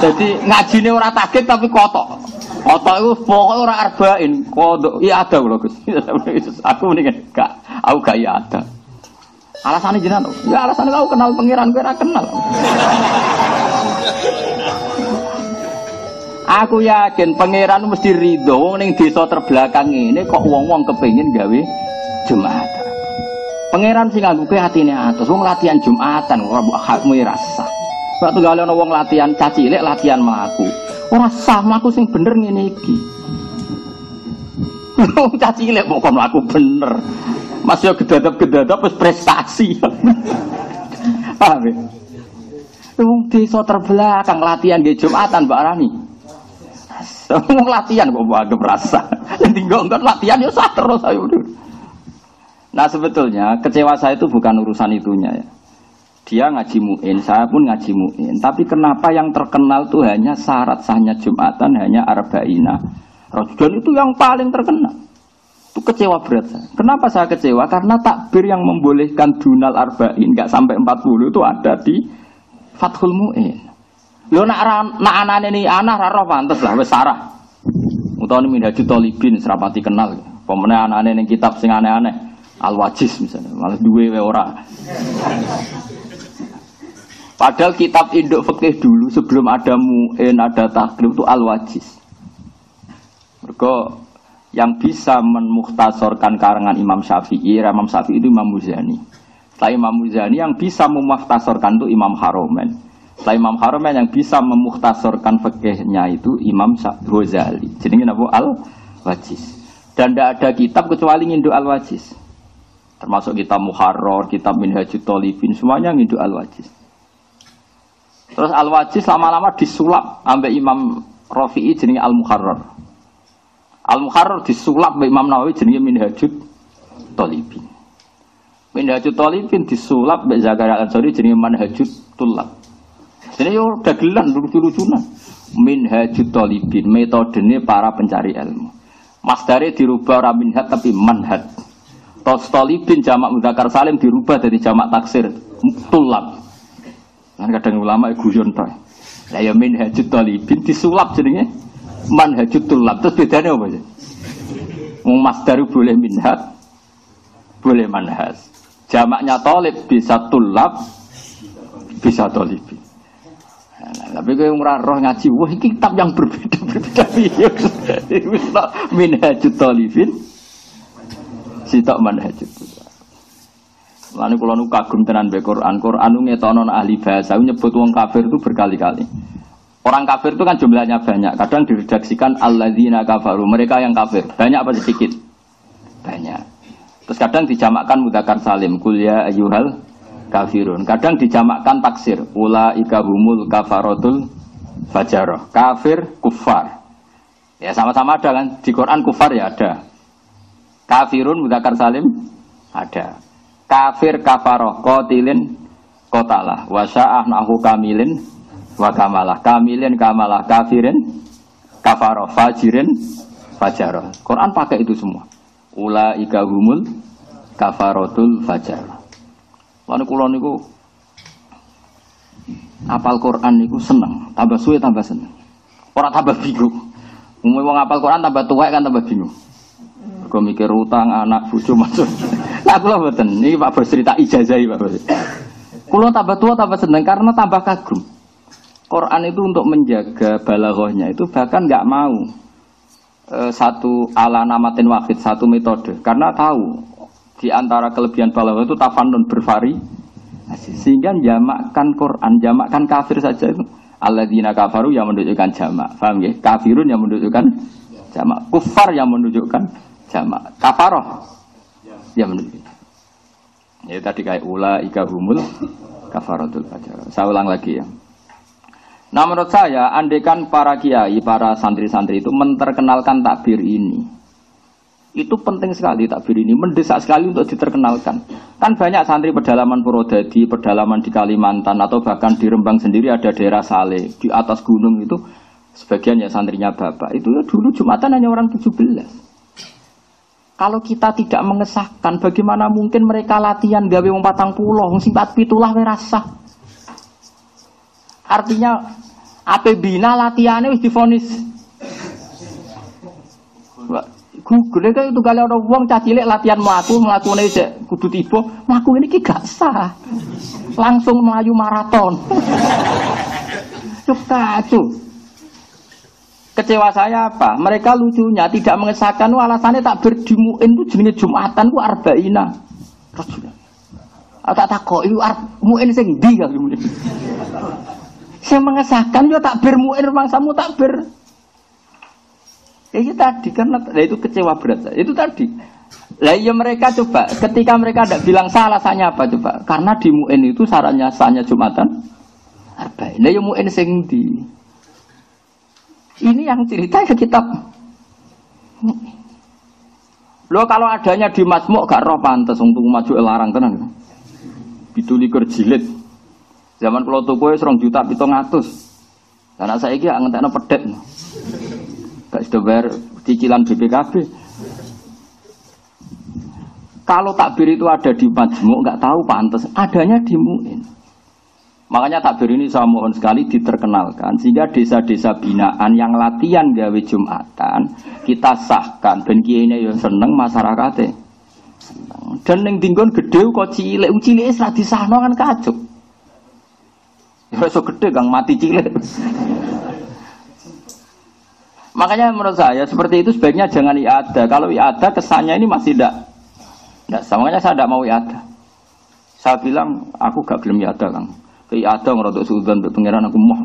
Jadi ngaji ini orang takut tapi kotok. Kotok itu pokoknya orang arbain. Kodok. Iya ada loh. *laughs* Aku mendingan gak. Aku gak iya ada. Alasannya jenang. Ya alasannya kau kenal pangeran gue kenal. Aku yakin pangeran mesti ridho wong ning desa terbelakang ini kok wong-wong kepengin gawe Jumat. Pangeran sing nganggo atine atus wong latihan Jumatan ora mbok hakmu rasa. Kok tunggale ana wong latihan caci cilik latihan mlaku. Ora sah mlaku sing bener ngene iki. *laughs* Wong caci cilik kok mlaku bener. Mas yo gedadap-gedadap wis prestasi. *laughs* Paham ya? Wong desa terbelakang latihan nggih Jumatan Mbak Rani. Mau *laughs* latihan kok mau agak merasa. Tinggal enggak latihan ya sah terus ayo. Nah sebetulnya kecewa saya itu bukan urusan itunya ya. Dia ngaji muin, saya pun ngaji muin. Tapi kenapa yang terkenal tuh hanya syarat sahnya Jumatan, hanya Arba'ina. Ramadan itu yang paling terkenal. Itu kecewa berat saya. Kenapa saya kecewa? Karena takbir yang membolehkan dunal arba'in, nggak sampai 40 itu ada di Fathul Mu'in. Lho nak nak anane ni anak ra roh pantes lah wis sarah. Utawa minhajut talibin serapati kenal. Pemene anane ning kitab sing aneh-aneh Al-Wajiz misalnya, malah duwe wae ora. Padahal kitab induk fikih dulu sebelum ada mu'in, ada takrib itu Al-Wajiz. Mereka yang bisa memuhtasorkan karangan Imam Syafi'i, Imam Syafi'i itu Imam Muzani. Setelah Imam Muzani yang bisa memuhtasorkan itu Imam Haromen. Setelah Imam Haramain yang bisa memuhtasorkan fikihnya itu Imam Ghazali. Jadi apa? Al-Wajiz. Dan tidak ada kitab kecuali ngindu Al-Wajiz. Termasuk kitab Muharrar, kitab Minhajut Talibin, semuanya ngindu Al-Wajiz. Terus Al-Wajiz lama-lama disulap sampai Imam Rafi'i jenenge Al-Muharrar. Al-Muharrar disulap sampai Imam Nawawi jenenge Minhajut Talibin. Minhajut Talibin disulap sampai Zakaria Al-Ansari jenenge Manhajut Tulab. Jadi yo dagelan lucu-lucunan. Minhajut talibin metodenya para pencari ilmu. Masdare dirubah ora minhat tapi manhaj. Tos talibin jamak mudakar salim dirubah dari jamak taksir tulab. Kan kadang ulama guyon to. Lah ya minhajut talibin disulap jenenge manhajut tulab. Terus bedanya apa sih? Masdar boleh minhat, boleh manhaj. Jamaknya tolib bisa tulab, bisa tolibin. Tapi kalau murah roh ngaji, wah ini kitab yang berbeda berbeda Wis *laughs* minhajut talifin, sitok manhajut. Lalu kalau nu kagum tenan be Quran, Quran nu ngetonon ahli bahasa, nyebut wong kafir itu berkali-kali. Orang kafir itu kan jumlahnya banyak. Kadang diredaksikan alladzina kafaru, mereka yang kafir. Banyak apa sedikit? Banyak. Terus kadang dijamakkan mudakar salim, kuliah ayuhal kafirun. Kadang dijamakkan taksir. Ula ika humul kafarotul fajaroh. Kafir kufar. Ya sama-sama ada kan. Di Quran kufar ya ada. Kafirun mudakar salim ada. Kafir kafaroh kotilin kotalah. Wasya'ah nahu kamilin wa kamalah. Kamilin kamalah kafirin kafaroh fajirin fajaroh. Quran pakai itu semua. Ula ika humul kafarotul fajaroh. Lalu kulo niku apal Quran niku seneng, tambah suwe tambah seneng. Orang tambah bingung. Umumnya wong apal Quran tambah tua kan tambah bingung. Kau mikir utang anak bucu masuk. Nah, aku lah betul. Ini Pak Bos cerita ijazah Pak Bos. Kulo tambah tua tambah seneng karena tambah kagum. Quran itu untuk menjaga balaghahnya itu bahkan nggak mau e, satu ala namatin wahid satu metode karena tahu di antara kelebihan balaghah itu tafanun bervari sehingga jamakkan Quran jamakkan kafir saja itu. Alladzina kafaru yang menunjukkan jamak. Paham ya kafirun yang menunjukkan jamak. Kufar yang menunjukkan jamak. Kafaroh yang menunjukkan. Ya tadi kayak ula ika humul kafaratul fajar saya ulang lagi ya. Nah menurut saya, andekan para kiai, para santri-santri itu menterkenalkan takbir ini, itu penting sekali takbir ini, mendesak sekali untuk diterkenalkan. Kan banyak santri pedalaman Purwodadi, pedalaman di Kalimantan, atau bahkan di Rembang sendiri ada daerah Sale, di atas gunung itu, sebagian ya santrinya bapak, itu ya dulu Jumatan hanya orang 17. Kalau kita tidak mengesahkan, bagaimana mungkin mereka latihan gawe wong patang pulau, simpat pitulah merasa. Artinya Ape bina latihannya wis difonis. Google kan itu kali orang uang cacilik latihan melaku, melaku ini cek kudu tiba, melaku ini gak sah, langsung melayu maraton. *laughs* Cuk kacau. Kecewa saya apa? Mereka lucunya tidak mengesahkan alasannya tak berdimuin itu jenis Jumatan ku arba'ina. Tak tak kok itu muin sing ndi kan saya mengesahkan ya tak bermuir mangsamu tak ber. Ya itu tadi karena nah itu kecewa berat. Itu tadi. Lah iya mereka coba ketika mereka tidak bilang salah alasannya apa coba? Karena di muin itu sarannya sahnya Jumatan arba'in. Lah ya muin sing di. Ini yang cerita ya kitab. Lo kalau adanya di Masmuk gak roh pantas untuk maju larang tenan. Bitulikur jilid. Zaman kalau tuku serong juta pitung atus. Karena saya kira ngentekno pedet. Gak sudah bayar cicilan BPKB. Kalau takbir itu ada di majmuk, nggak tahu pantas. Adanya di muin. Makanya takbir ini saya mohon sekali diterkenalkan sehingga desa-desa binaan yang latihan gawe Jumatan kita sahkan ben kiainya yo seneng masyarakatnya. Dan yang tinggon gede kok cilik, cilik wis ra disahno kan kacau. Ya so gede kang mati cilik. Makanya menurut saya seperti itu sebaiknya jangan iada. Kalau iada kesannya ini masih tidak. Tidak, makanya saya tidak mau iada. Saya bilang aku gak gelem iada kang. Ke iada ngerotok sudan pengiran aku mau.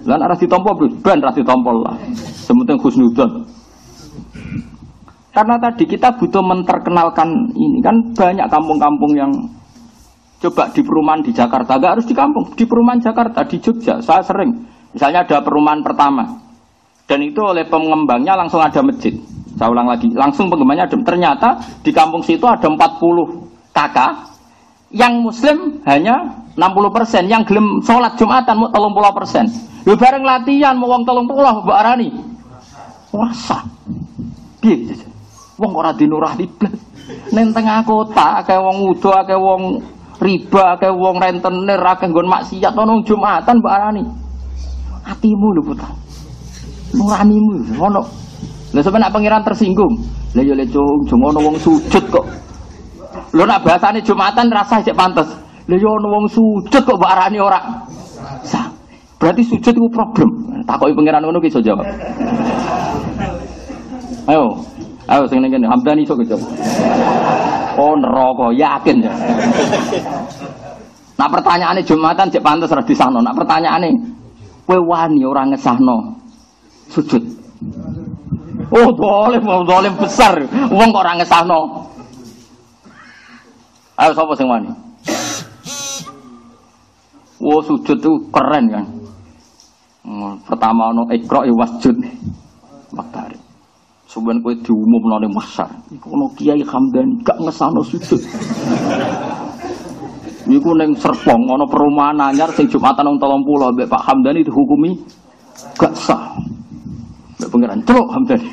Dan arah ditompo ben arah ditompol lah. Sementing khusnudan. Karena tadi kita butuh menterkenalkan ini kan banyak kampung-kampung yang Coba di perumahan di Jakarta, gak harus di kampung, di perumahan Jakarta, di Jogja, saya sering. Misalnya ada perumahan pertama, dan itu oleh pengembangnya langsung ada masjid. Saya ulang lagi, langsung pengembangnya ada. Ternyata di kampung situ ada 40 kakak, yang muslim hanya 60 persen, yang gelem sholat jumatan mau tolong puluh persen. Lu bareng latihan mau uang tolong puluh, Mbak Arani. Wasa, biar Wong ora dinurah blas. Neng tengah kota, kayak wong udo, kayak wong riba ke wong rentenir akeh nggon maksiat ono Jumatan Mbak Arani. Atimu lho putra. Nuranimu ono. Lah sampe nak pangeran tersinggung. Lah yo le cung ono wong sujud kok. Lho nak bahasane Jumatan rasa cek pantes. Lah yo ono wong sujud kok Mbak Arani ora. Sah. Berarti sujud itu problem. Takoki pangeran ngono ki iso jawab. Ayo, ayo sing ning Hamdani iso jawab. Oh neraka yakin ya. Nah pertanyaannya Jumatan cek pantas ora disahno. Nah pertanyaannya kowe wani ora ngesahno sujud. Oh boleh, boleh besar. Wong kok ora ngesahno. Ayo sapa sing wani? Wo sujud tuh keren kan. Pertama ono ikra ya wasjud. Maktari. Sebenarnya kue diumum nane masar. Iku no kiai Hamdani gak ngesano sujud. Iku neng Serpong, ono perumahan anyar sing Jumatan tolong pulau, Pak Hamdani dihukumi gak sah. Pengiran celok Hamdani.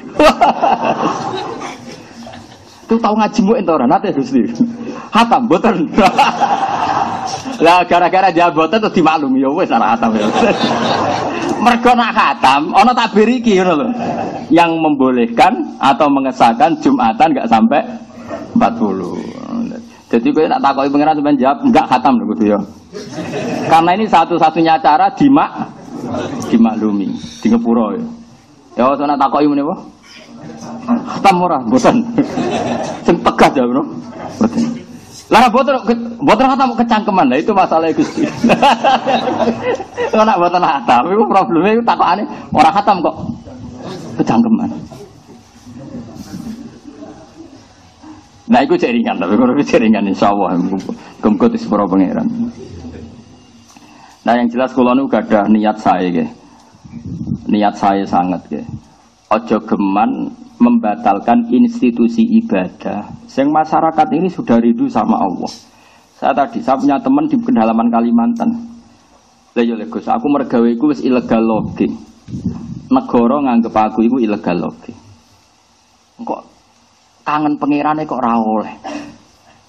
Itu tahu ngaji mu ento ora nate Gusti. Hatam boten. Lah gara-gara dia boten terus dimaklumi ya wis ora hatam ya. Mergo nak hatam ana takbir iki ngono lho. Yang membolehkan atau mengesahkan Jumatan enggak sampai 40. Jadi kowe nak takoki pangeran sampean jawab enggak khatam lho kudu ya. Karena ini satu-satunya cara dimak dimaklumi, di ngepuro ya. Ya nak takoki meneh apa? Khatam ora, bosan. Sing tegas ya, Bro. Boten. Lah boten boten khatam kecangkeman. Lah itu masalah Gusti. Ora boten khatam, iku probleme iku takokane ora khatam kok kecangkeman. Nah, itu jaringan, tapi kalau itu jaringan insya Allah, kemkut di pangeran. Nah, yang jelas kalau nu gak ada niat saya, ke. Niat saya sangat, ke. Ojo geman membatalkan institusi ibadah. Sing masyarakat ini sudah rindu sama Allah. Saya tadi, saya punya teman di kedalaman Kalimantan. Lah yo Gus, aku mergawe iku wis ilegal logi. Negara nganggep aku iku ilegal logi. Kok kangen pangerane kok ora oleh.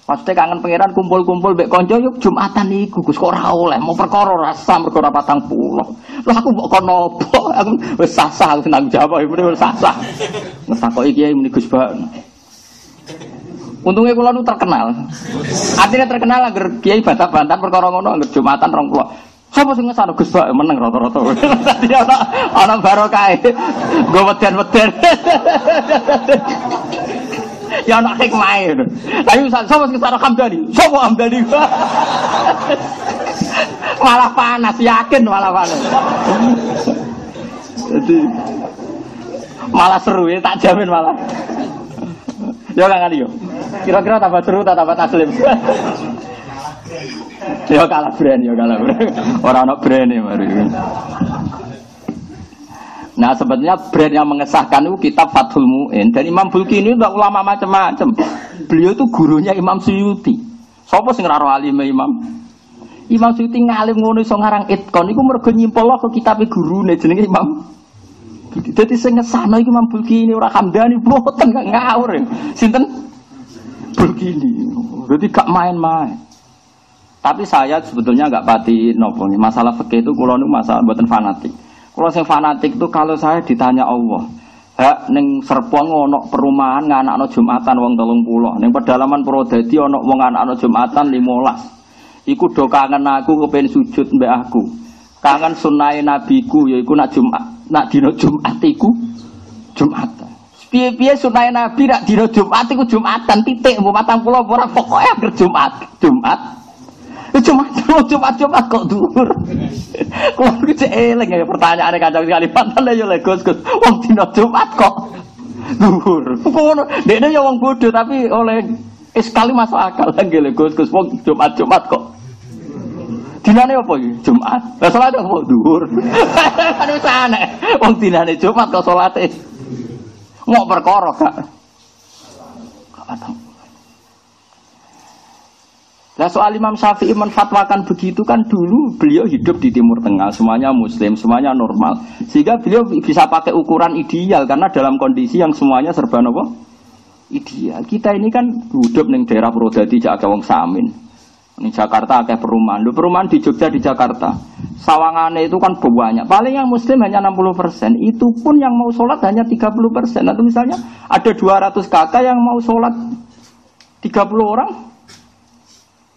Maksudnya kangen pangeran kumpul-kumpul mbek kanca yuk Jumatan iku Gus kok ora oleh. Mau perkara rasa perkara patang pulau. Lah aku mbok kono apa? *laughs* Aku wis sah-sah aku senang jawab iki wis sah-sah. Wis takoki kiai muni Gus. Untungnya kula nu terkenal. Artinya terkenal agar kiai bantah-bantah perkara ngono agar Jumatan rong pulau. Sapa sing ngesano Gus Ba meneng rata-rata. *laughs* Dadi ana ana barokah. Go weden-weden *laughs* ya anak hikmah itu. Tapi sama sekitar Hamdani, sama Hamdani. *laughs* malah panas, yakin malah panas. Jadi malah seru ya, tak jamin malah. Ya kan yo. Kira-kira tambah seru tak tambah taslim. *laughs* ya kalah brand, ya kalah brand. Orang anak brand ya mari. Nah sebetulnya brand yang mengesahkan itu kitab Fathul Mu'in dan Imam Bulki ini udah ulama macam-macam. Beliau itu gurunya Imam Suyuti. Sopo sing raro alim Imam? Imam Suyuti ngalim ngono iso ngarang itkon iku mergo nyimpol ke kitab gurune jenenge Imam. Jadi sing ngesahno iku Imam Bulki ini ora Hamdani boten gak ngawur. Sinten? Bulki ini. Berarti gak main-main. Tapi saya sebetulnya nggak pati nopo masalah fikih itu kalau masalah buatan fanatik. Kalau saya fanatik itu kalau saya ditanya Allah, hak neng Serpong ono perumahan anak Jumatan wong pulau, neng pedalaman Purwodadi ono wong anak Jumatan limolas. Iku do kangen aku kepen sujud mbak aku. Kangen sunai nabiku yaiku nak Jumat, nak dino Jumat iku Jumat. Piye-piye sunai nabi nak dino Jumat iku Jumatan titik mbok matang pulau ora pokoke agar Jumat. Jumat Cuma cuma cuma kok dhuwur. Kulo iki cek eling ya pertanyaane kancang sekali pantan ya le Gus Gus. Wong dina Jumat kok dhuwur. Ngono. Dekne ya wong bodoh tapi oleh sekali masuk akal lagi le Gus Gus wong Jumat Jumat kok. Dinane apa iki? Jumat. Lah salat apa dhuwur. *laughs* Kan wis aneh. Wong dinane Jumat kok salate. Ngok perkara gak. Gak Nah soal Imam Syafi'i menfatwakan begitu kan dulu beliau hidup di Timur Tengah, semuanya Muslim, semuanya normal, sehingga beliau bisa pakai ukuran ideal karena dalam kondisi yang semuanya serba nopo ideal. Kita ini kan hidup di daerah Purwodadi Jakarta Wong Samin, di Jakarta akeh perumahan, di perumahan di Jogja di Jakarta, sawangane itu kan banyak. Paling yang Muslim hanya 60 persen, itu pun yang mau sholat hanya 30 persen. Atau misalnya ada 200 kakak yang mau sholat 30 orang,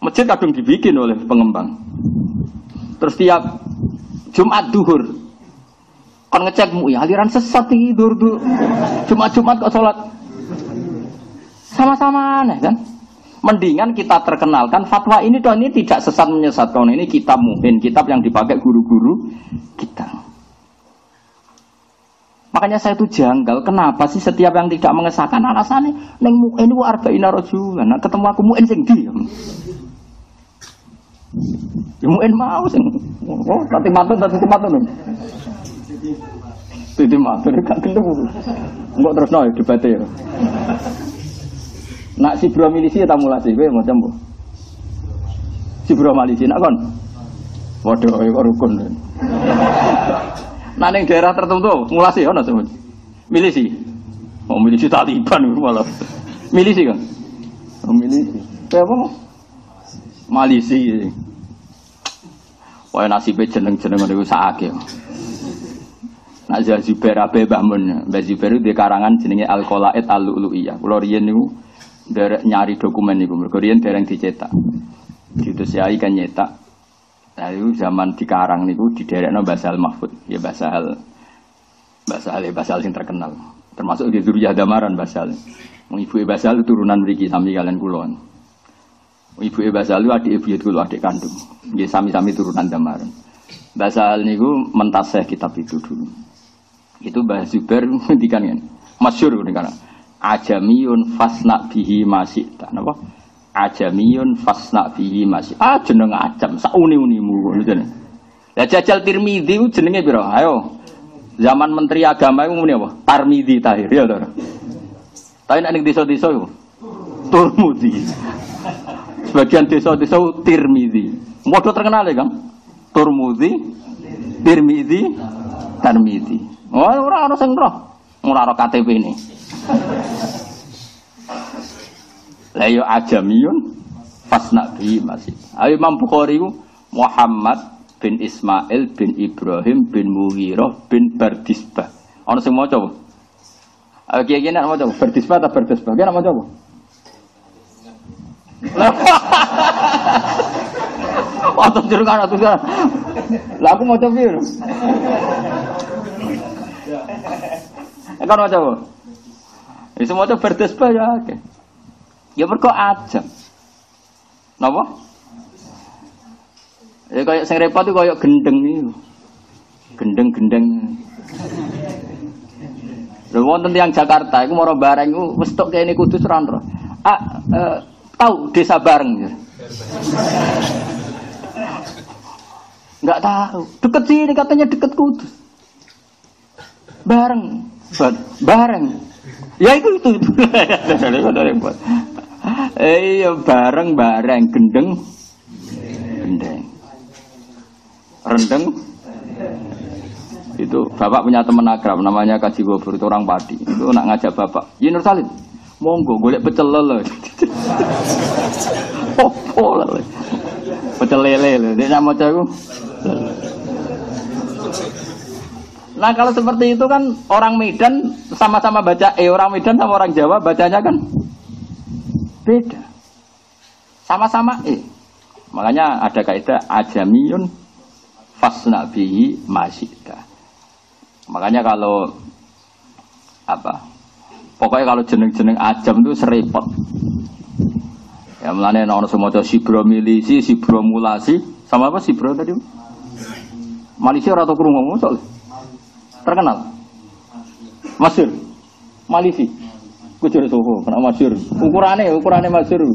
Masjid kadung dibikin oleh pengembang. Terus tiap Jumat duhur, kan ngecek ya aliran sesat tinggi dur dur. Jumat Jumat kok sholat sama-sama aneh kan? Mendingan kita terkenalkan fatwa ini tuh ini tidak sesat menyesatkan ini kitab muhin kitab yang dipakai guru-guru kita. Makanya saya itu janggal, kenapa sih setiap yang tidak mengesahkan alasannya neng mu'in ini arba'ina rajulan. Nah, ketemu aku mu'in sing diam. Ya mungkin mau sing. Oh, tadi matun tadi matun. Tadi matun gak gendeng. Enggak terus noy debat ya. Nak si bro milisi ya tamu gue macam bu. Si bro milisi nak kon. Waduh, kok rukun. Nah, neng daerah tertentu ngulasi ono sebut. Milisi. Oh, milisi Taliban malah. Milisi kan. Oh, milisi. Kayak apa? Malisi. Wah nasibnya jeneng-jeneng itu sakit. Nak Zubair abe Mun. Mbah Zubair di karangan jenenge Al Qolaid Al Lu'lu'iyah. Kula riyen niku derek nyari dokumen niku mergo riyen dereng dicetak. Diutus Yai kan nyetak. Itu zaman di Karang niku di derekno Basal Mahfud, ya Basal Basal ya Basal sing terkenal. Termasuk di Zuriyah Damaran Basal. Ibu Basal itu turunan mriki sami kalian kulon. Ibu Basal itu adik ibu itu adik kandung. Nggih sami-sami turunan Damaran. Basal niku mentaseh kitab itu dulu. Itu Mbah Zubair *laughs* ngendikan kan. Masyhur kan. Ajamiyun fasna bihi masih napa? Ajamiyun fasna bihi masih. Ah jeneng ajam sauni-unimu ngono jeneng. Lah jajal Tirmidzi ku jenenge piro? Ayo. Zaman Menteri Agama itu muni apa? Tarmidzi Tahir ya to. Tapi nek ning desa-desa iku Turmudi. Sebagian desa-desa Tirmidzi. Modho terkenal ya, Kang. Turmudi, Tirmidzi, Tarmidzi. Oh, ora ana sing roh. Ora ora KTP ini. Lah yo ajamiyun fasna bi masih. Ayo Imam Bukhari Muhammad bin Ismail bin Ibrahim bin Mughirah bin Bardisbah. Ana sing maca apa? Ayo kiye-kiye nek maca Bardisbah atau Bardisbah? Kiye nek maca apa? Atau jeruk kan atau kan? Lah aku maca piye? Kan maca apa? Ya semua itu berdespa ya. Ya mergo aja. Napa? Ya kayak sing repot itu kayak gendeng nih. Gendeng-gendeng. Lha wonten tiyang Jakarta iku mara bareng iku wis tok kene kudus rantro. Ah, eh, tahu desa bareng. Enggak tahu. Deket sini katanya deket kudus. Bareng. Bareng. Ya itu itu. *laughs* Eh iya bareng bareng gendeng gendeng. Rendeng itu bapak punya teman akrab namanya Kaji Bobur itu orang padi itu nak ngajak bapak ya Nur Salim monggo golek pecel lele oh lele pecel lele dia nama cewek Nah kalau seperti itu kan orang Medan sama-sama baca eh orang Medan sama orang Jawa bacanya kan beda. Sama-sama eh. Makanya ada kaidah ajamiyun fasna bihi masyida. Makanya kalau apa? Pokoknya kalau jeneng-jeneng ajam itu serepot. Ya melane ana semua sibro milisi, sibro mulasi, sama apa sibro tadi? Malaysia atau kurung soalnya terkenal? Masyur? Malisi? Kujur soho kena masyur. Ukurannya ukurannya masyur.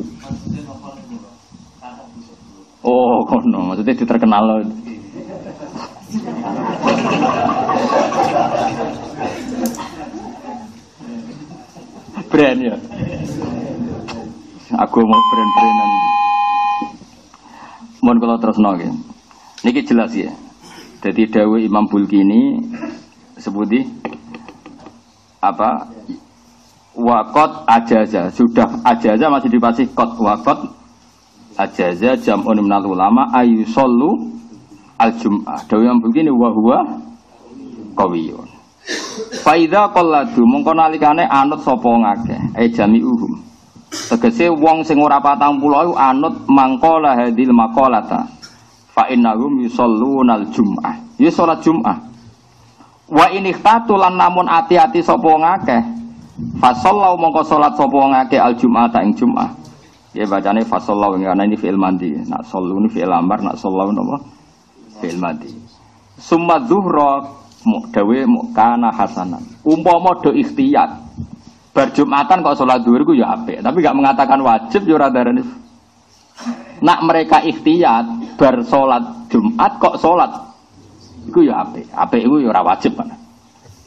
Oh kono maksudnya itu terkenal loh brand ya. Aku mau brand-brandan. Mohon kalau terus nol ini jelas ya. Jadi Dawi Imam Bulkini sebuti apa wakot ajaza. Sudah ajaza masih dipasih kot wakot ajaza jam minal ulama ayu solu al jum'ah dawi yang begini wahwa kawiyun faida qalladu mongko nalikane anut sapa ngakeh e jami uhum tegese wong sing ora patang pulau anut mangkola hadil makolata fa innahum yusalluna al jum'ah ya salat jum'ah Wa ini lan namun hati-hati sapa ngakeh. Fasallau mongko salat sapa ngakeh al Jumat ing Jumat. Ya bacane fasallau karena ini fi'il mandi. Nak sallu ini fi'il amar, nak sallau napa? Fi'il mandi. Summa zuhra dawe kana hasanan. Umpama do ikhtiyat. Bar Jumatan kok salat zuhur ku ya apik, tapi gak mengatakan wajib ya ora. Nak mereka ikhtiyat bar Jumat kok salat Iku ya ape, ape iku ya ora wajib kan.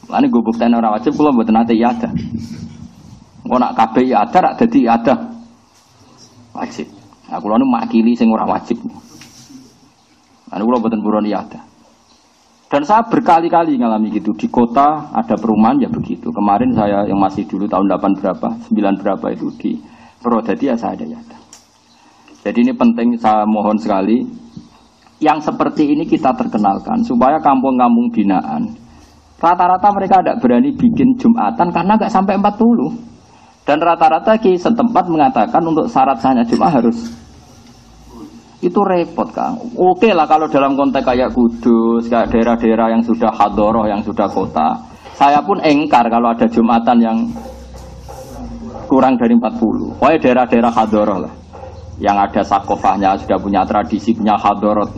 Lan gue buktene ora wajib kula mboten nate ya ada. Engko nak kabeh ya ada rak dadi ada. Wajib. Nah kula nu makili sing ora wajib. Lan kula mboten buron ya ada. Dan saya berkali-kali ngalami gitu di kota ada perumahan ya begitu. Kemarin saya yang masih dulu tahun 8 berapa, 9 berapa itu di Purwodadi ya saya ada ya. Jadi ini penting saya mohon sekali yang seperti ini kita terkenalkan supaya kampung-kampung binaan rata-rata mereka tidak berani bikin jumatan karena nggak sampai 40 Dan rata-rata ki setempat mengatakan untuk syarat sahnya Jumat harus itu repot kang. Oke lah kalau dalam konteks kayak Kudus, kayak daerah-daerah yang sudah hadoroh, yang sudah kota. Saya pun engkar kalau ada Jumatan yang kurang dari 40. Pokoknya daerah-daerah hadoroh lah. Yang ada sakofahnya, sudah punya tradisi, punya hadorot.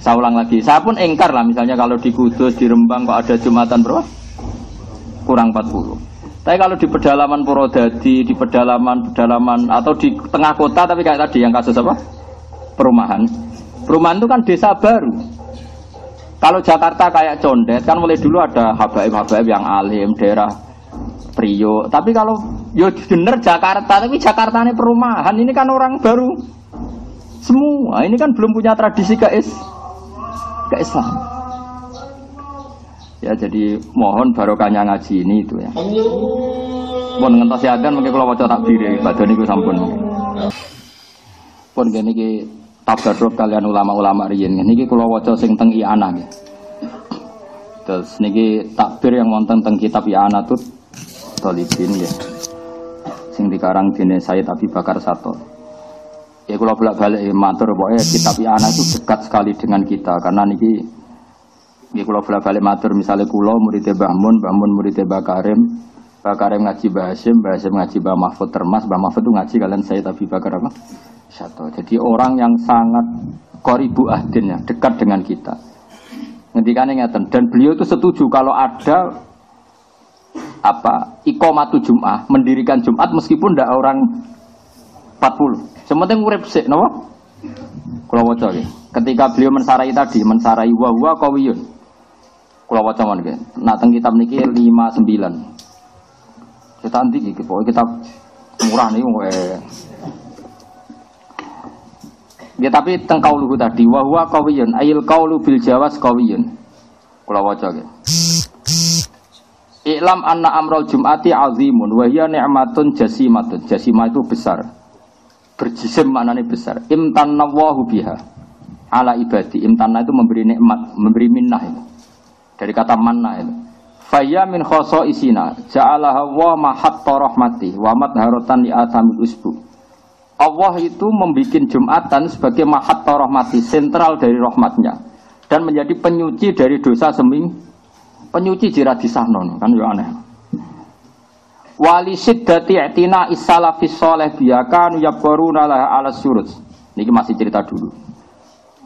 Saya ulang lagi, saya pun engkar lah misalnya kalau di Kudus, di Rembang kok ada Jumatan berapa? Kurang 40. Tapi kalau di pedalaman Purwodadi, di pedalaman pedalaman atau di tengah kota, tapi kayak tadi yang kasus apa? Perumahan. Perumahan itu kan desa baru. Kalau Jakarta kayak Condet kan mulai dulu ada habaib-habaib yang alim daerah Priok. Tapi kalau yo bener Jakarta, tapi Jakarta ini perumahan, ini kan orang baru semua. Ini kan belum punya tradisi ke is ke Islam. Ya jadi mohon barokahnya ngaji ini itu ya. Pun ngentos ya mungkin kalau waca takbir ya, badan niku sampun. Pun gini tabarruk kalian ulama-ulama riyin niki kula waca sing teng I'ana nggih. Terus niki takbir yang wonten teng kitab I'ana tut Talibin nggih. Sing dikarang dene Said Abi Bakar Sato. Ya kula bolak-balik matur pokoke kitab I'ana itu dekat sekali dengan kita karena niki nggih kula bolak-balik matur misalnya kula murid Mbah Mun, Mbah Mun murid Mbah Karim ngaji Mbah Hasyim, Mbah Hasyim ngaji Mbah Mahfud Termas, Mbah Mahfud itu ngaji kalian Said Abi Bakar apa? Satu. Jadi orang yang sangat koribu ahdin ya, dekat dengan kita. Ngendikannya ngeten dan beliau itu setuju kalau ada apa ikomatu Jum'ah, mendirikan Jumat meskipun tidak orang 40. Sementing urip sik napa? Kula waca Ketika beliau mensarai tadi, mensarai wa huwa qawiyun. Kula waca mawon Nak teng kitab niki 59. Kita nanti iki pokoknya kitab murah nih Ya tapi teng kauluhu tadi wa huwa qawiyun ayil qaulu bil jawas qawiyun. Kula waca ya. Iklam anna amral jum'ati azimun wa hiya ni'matun jasimatun. Jasimah itu besar. Berjisim maknanya besar. Imtanna wahu biha ala ibadi. Imtanna itu memberi nikmat, memberi minnah itu. Dari kata manna itu. Faya min khoso isina ja'alaha wa mahatta rahmati wa madharatan li atamil usbu. Allah itu membuat Jumatan sebagai mahat rahmati sentral dari rahmatnya. Dan menjadi penyuci dari dosa seming penyuci jira disahnon kan ya aneh. Wali siddati i'tina isalafis soleh biyakan yabbaruna laha ala surut ini masih cerita dulu.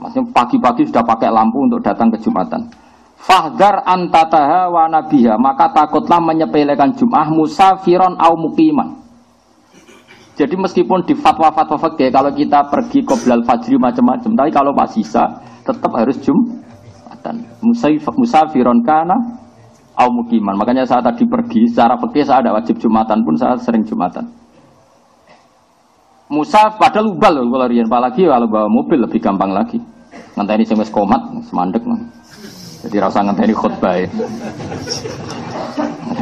Masih pagi-pagi sudah pakai lampu untuk datang ke Jumatan Fahdar antataha wa nabiha maka takutlah menyepelekan Jum'ah musafiron au mukiman jadi meskipun di fatwa-fatwa fakih kalau kita pergi ke Bilal fajri macam-macam, tapi kalau pas sisa tetap harus jumatan. Musafiron kana au mukiman. Makanya saya tadi pergi secara fakih saya ada wajib jumatan pun saya sering jumatan. Musa padahal ubal loh kalau rian apalagi kalau bawa mobil lebih gampang lagi. Ngenteni sing wis komat semandek. Jadi rasa ngenteni khutbah.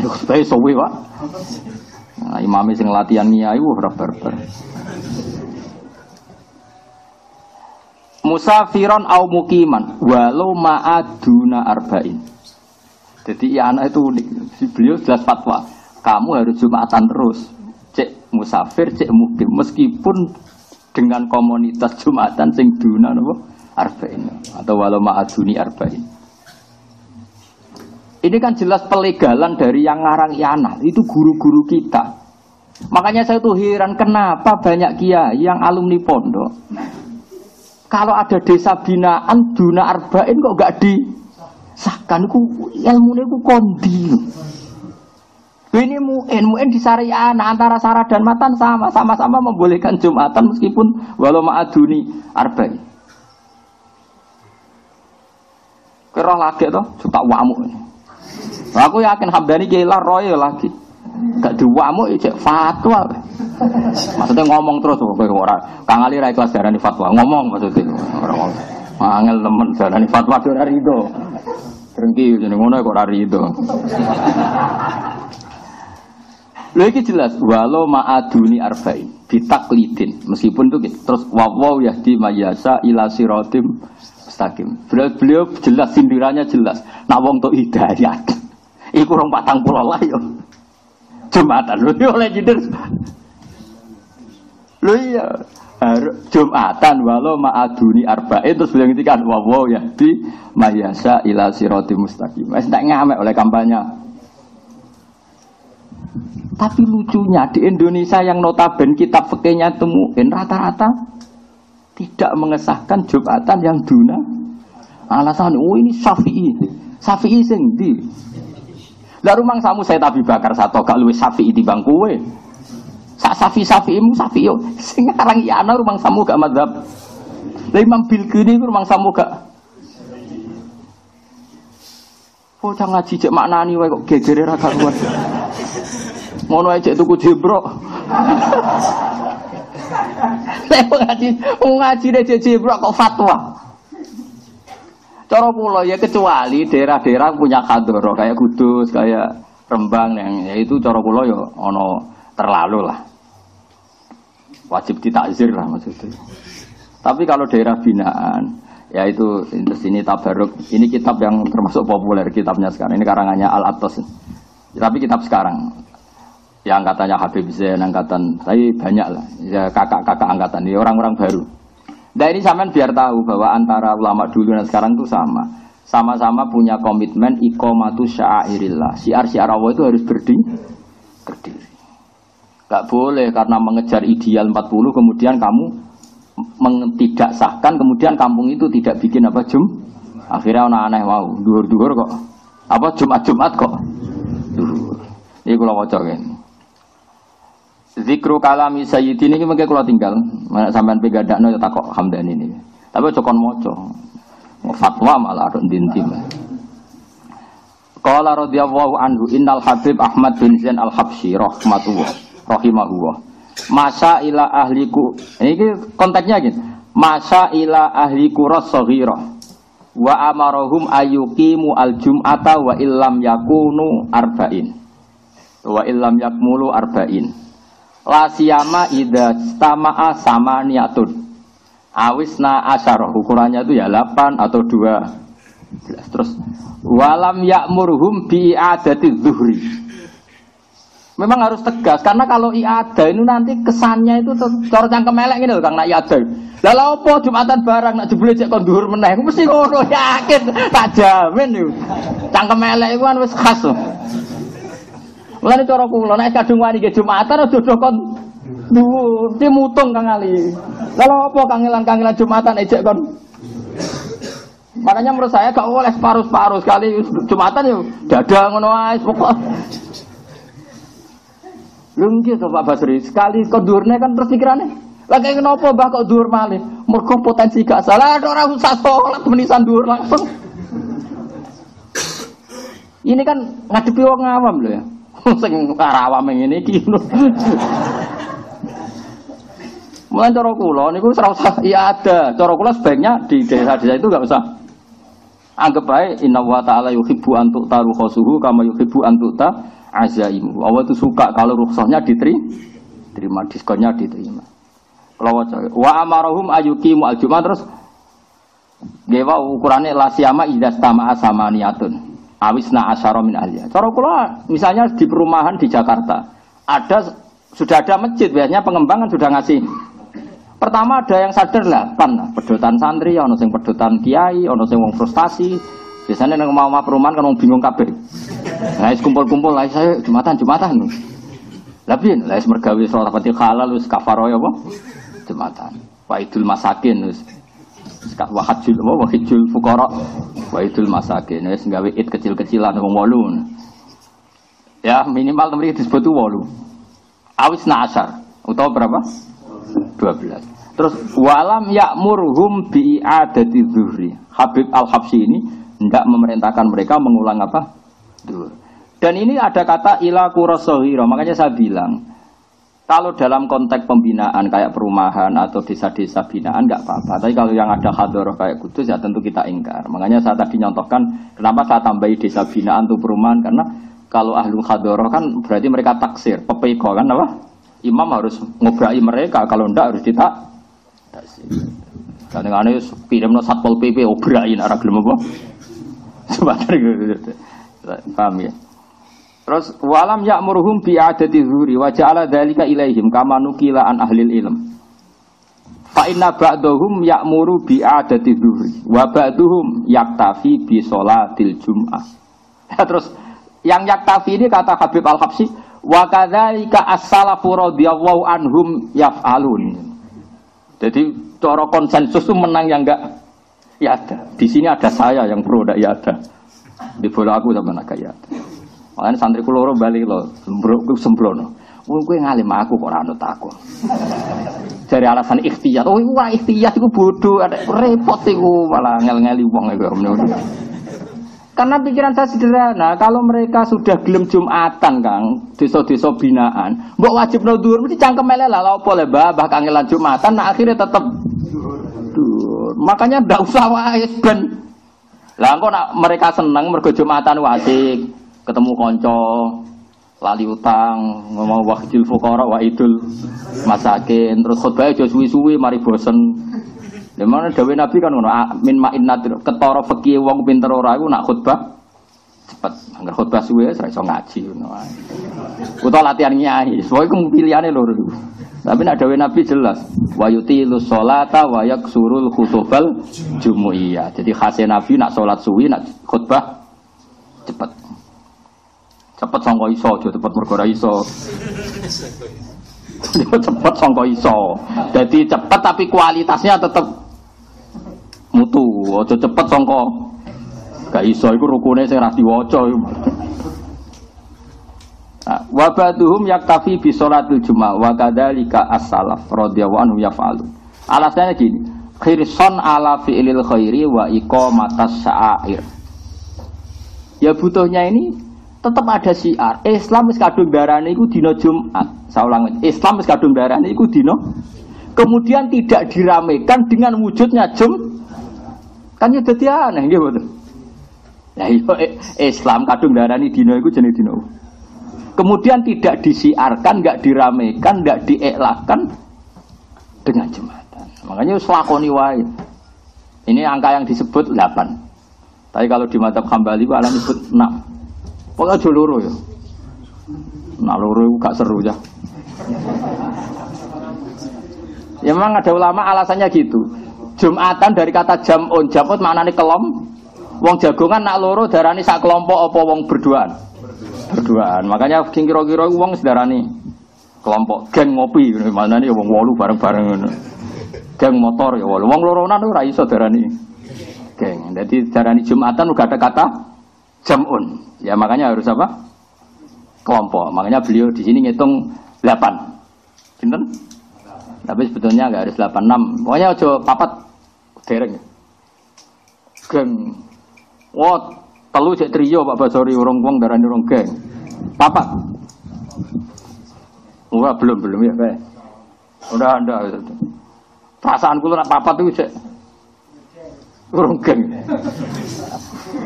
Khutbah sowi, Pak. Nah, imami sing latihan niai wah barbar. Musafiron au mukiman walau ma'aduna arba'in. Jadi ya anak itu unik. Beliau jelas fatwa. Kamu harus jumatan terus. Cek musafir, cek mukim. Meskipun dengan komunitas jumatan sing duna nopo arba'in atau walau ma'aduni arba'in. Ini kan jelas pelegalan dari yang ngarang Yana. Itu guru-guru kita. Makanya saya tuh heran kenapa banyak kiai yang alumni pondok. Kalau ada desa binaan duna arba'in kok gak disahkan ku ilmu ku kondi. Ini mu'in, mu'in di syariah antara sarah dan matan sama, sama-sama membolehkan jumatan meskipun walau ma'aduni arba'in. Kira lagi tuh, suka wamuk. Aku yakin Hamdani gila roy lagi. Gak diwamu cek fatwa. Maksudnya ngomong terus kowe ora. Kang Ali ra ikhlas darani fatwa. Ngomong maksudnya. Ora ngomong. Angel temen darani fatwa ora rido. Drengki jeneng ngono kok ora rido. Lha iki jelas walau ma'aduni arba'in bitaklidin meskipun itu gitu. terus wawaw yahdi mayasa ila siratim mustaqim. Beliau, beliau jelas sindirannya jelas. Nak wong to hidayat. Iku rong patang pulau lah yo. Jumatan lu oleh jidir. Lu iya Jumatan walau ma'aduni arba'in terus itu kan wow ya di mayasa ila siroti mustaqim. Wes tak ngamek oleh kampanye. Tapi lucunya di Indonesia yang notaben kitab fikihnya temuin rata-rata tidak mengesahkan Jumatan yang duna. Alasan oh ini Syafi'i. Syafi'i sing. Lah rumang samu saya tapi bakar satu gak luwes Syafi'i di. Sak safi safi imu safi yo. Sing iya ana rumang samu gak madzhab. Lah Imam Bilqini rumang samu gak. Oh jangan ngaji cek maknani wae kok gegere ra karuan. Ngono ae cek tuku jebrok. Lek ngaji, ngaji deh jebrok kok fatwa. Cara kula ya kecuali daerah-daerah punya kadoro kayak Kudus, kayak Rembang yang ya itu cara kula ya ono terlalu lah wajib ditakzir lah maksudnya. Tapi kalau daerah binaan, ya itu sini tabaruk. Ini kitab yang termasuk populer kitabnya sekarang. Ini karangannya Al Atos. Tapi kitab sekarang, yang katanya Habib Zain angkatan, tapi banyak lah. Ya kakak-kakak angkatan ini orang-orang baru. Nah ini sampean biar tahu bahwa antara ulama dulu dan sekarang itu sama. Sama-sama punya komitmen ikomatu syairillah. Siar-siar Allah itu harus berdiri. berdiri. Gak boleh karena mengejar ideal 40 kemudian kamu tidak sahkan kemudian kampung itu tidak bikin apa jum akhirnya anak aneh mau duhur-duhur kok apa Jumat-Jumat kok duhur ini kalau wajah ini Zikru kalami sayyidi ini mungkin kalau tinggal mana sampean pegadakno ya takok hamdan ini tapi cokon moco fatwa malah dintim Qala radhiyallahu anhu innal habib Ahmad bin Zain al-Habsyi rahmatullah rahimahullah. Masa ila ahliku. Ini konteksnya gitu. Masa ila ahliku rasaghira. Wa amarahum ayyuqimu al-jum'ata wa illam yakunu arba'in. Wa illam yakmulu arba'in. La siyama idza stama'a samaniyatun. Awisna asyarah ukurannya itu ya 8 atau 2 terus walam ya'murhum bi adati zuhri Memang harus tegas karena kalau iada ini nanti kesannya itu cara cangkem elek ini loh Kang nak iada. Lah apa Jumatan barang nak jebule cek kon dhuwur meneh mesti ngono *laughs* yakin tak jamin yo. Cangkem elek iku kan khas loh. Mulane cara kula nek kadung wani nggih Jumatan dodo kon dhuwur mutung Kang Ali. Lah apa kangelan-kangelan Jumatan ejek kon Makanya menurut saya gak boleh separuh-separuh sekali Jumatan yo dada ngono ae pokok Lungki to Pak Basri, sekali kok durne kan terus pikirannya. Lagi kenapa Mbah kok dur malih? Mergo potensi gak salah, ada orang usah sholat menisan dur langsung. Ini kan ngadepi wong awam loh ya. *laughs* Sing yang ini iki. Mulai cara kula niku ora usah iya ada. Cara kula sebaiknya di desa-desa itu gak usah anggap baik inna wa ta'ala yuhibbu an tu'taru khosuhu kama yuhibbu an tu'ta azaimu. Allah itu suka kalau rukhsahnya diterima, terima diskonnya diterima. Kalau wa amarahum ayukimu al jumat terus dewa ukurannya lasiama idas tama asamaniatun awisna asyara min ahliya. Cara kula misalnya di perumahan di Jakarta ada sudah ada masjid biasanya pengembangan sudah ngasih Pertama ada yang sadar lah, pan pedotan santri, ono sing pedotan kiai, ono sing wong frustasi, Biasanya neng mau perumahan kan bingung kabeh. Nah, kumpul-kumpul lah saya jumatan jumatan. Tapi lah mergawe sholat pati halal wis kafaro ya apa? Jumatan. Waidul masakin wis wahajul apa wahajul fuqara waidul masakin wis gawe id kecil-kecilan wong wolu. Ya minimal temri disebut wolu. Awis nasar utawa berapa? 12. Terus walam ya'murhum bi adati zuhri. Habib Al-Habsyi ini tidak memerintahkan mereka mengulang apa? Dan ini ada kata ila kurosohiro. Makanya saya bilang, kalau dalam konteks pembinaan kayak perumahan atau desa-desa binaan nggak apa-apa. Tapi kalau yang ada hadoroh kayak kudus ya tentu kita ingkar. Makanya saya tadi nyontohkan kenapa saya tambahi desa binaan untuk perumahan karena kalau ahlu hadoroh kan berarti mereka taksir, pepeko kan apa? Imam harus ngobrai mereka, kalau ndak harus ditak. Kadang-kadang kirim satpol pp obrai arah gelem apa? *laughs* Sebentar gitu. Paham ya? Terus walam ya'muruhum bi adati zuhri wa ja'ala dzalika ilaihim kama nukila an ahlil ilm. Fa inna ba'dahum ya'muru bi adati zuhri wa ba'duhum yaktafi bi sholatil jum'ah. *laughs* Terus yang yaktafi ini kata Habib Al-Habsyi wa kadzalika as-salafu radhiyallahu anhum yaf'alun. Jadi cara konsensus itu menang yang enggak ya ada. Di sini ada saya yang pro enggak ya ada. Di bola aku sama nak ya ada. Makanya santri kuloro balik lo, sembrono, sembrono. Wong kowe ngalim aku kok ora anut aku. *laughs* Dari alasan ikhtiyat, oh iku ora ikhtiyat iku bodoh, ada repot iku malah ngel-ngeli wong iku. Karena pikiran saya sederhana, kalau mereka sudah gelem Jumatan, Kang, desa-desa binaan, mbok wajib no dhuwur mesti cangkem elek lah apa le babah kangelan Jumatan, nah akhirnya tetap dhuwur. Makanya ndak usah wae ben. Lah engko nak mereka seneng mergo Jumatan wasik, ketemu konco lali utang ngomong wakil fukara wa idul masakin terus khutbah aja suwi-suwi mari bosen. Di mana dawe nabi kan ngono min ma'in nadir ketara fikih wong pinter ora iku nak khutbah cepet. Anggar khutbah suwe ora iso ngaji utawa latihan nyai soalnya iku pilihane loro tapi nak dawe nabi jelas wa yutilu sholata wa yaksurul khutubal jumuiyah. Jadi khasnya nabi nak sholat suwi nak khutbah cepet Cepet sangka iso, aja cepet mergo iso. *laughs* cepet sangka iso. Jadi cepet tapi kualitasnya tetap mutu. Aja cepet sangka gak iso iku rukune sing ra diwaca Nah, wa baduhum yaktafi bi sholatil jumat wa kadzalika as-salaf radhiyallahu anhu yaf'alu. Alasannya gini, khirson ala fi'lil khairi wa iqamatas sya'air. Ya butuhnya ini tetap ada siar. Islam wis kadung darane iku dina Jumat. Saya ulang, Islam wis kadung darane iku dina kemudian tidak diramaikan dengan wujudnya Jum kan ya dadi aneh nggih mboten. Iya Islam kadung darane dina iku jenenge dina. Kemudian tidak disiarkan, enggak diramaikan, enggak dieklakan dengan Jumatan. Makanya wis lakoni wae. Ini angka yang disebut 8. Tapi kalau di mata Hambali alam disebut 6. Pokoknya aja loro ya. Nah loro itu gak seru ya. Ya memang ada ulama alasannya gitu. Jumatan dari kata jamun, jamun mana nih kelom? Wong jagongan nak loro darani sak kelompok apa wong berduaan? Berduaan. Makanya kira-kira wong sedarani kelompok geng ngopi mana nih wong wolu bareng-bareng Geng motor ya wolu. Wong loronan ora iso darani geng. Jadi darani Jumatan udah ada kata jamun. Ya makanya harus apa? Kelompok. Makanya beliau di sini ngitung 8. Pinten? Tapi sebetulnya nggak harus 8 6. Pokoknya aja papat dereng. Geng. Wah, telu cek trio Pak Basori urung wong darani urung geng. Papat. Wah, belum belum ya, Pak. Udah ada. Perasaanku nak papat itu cek urung geng.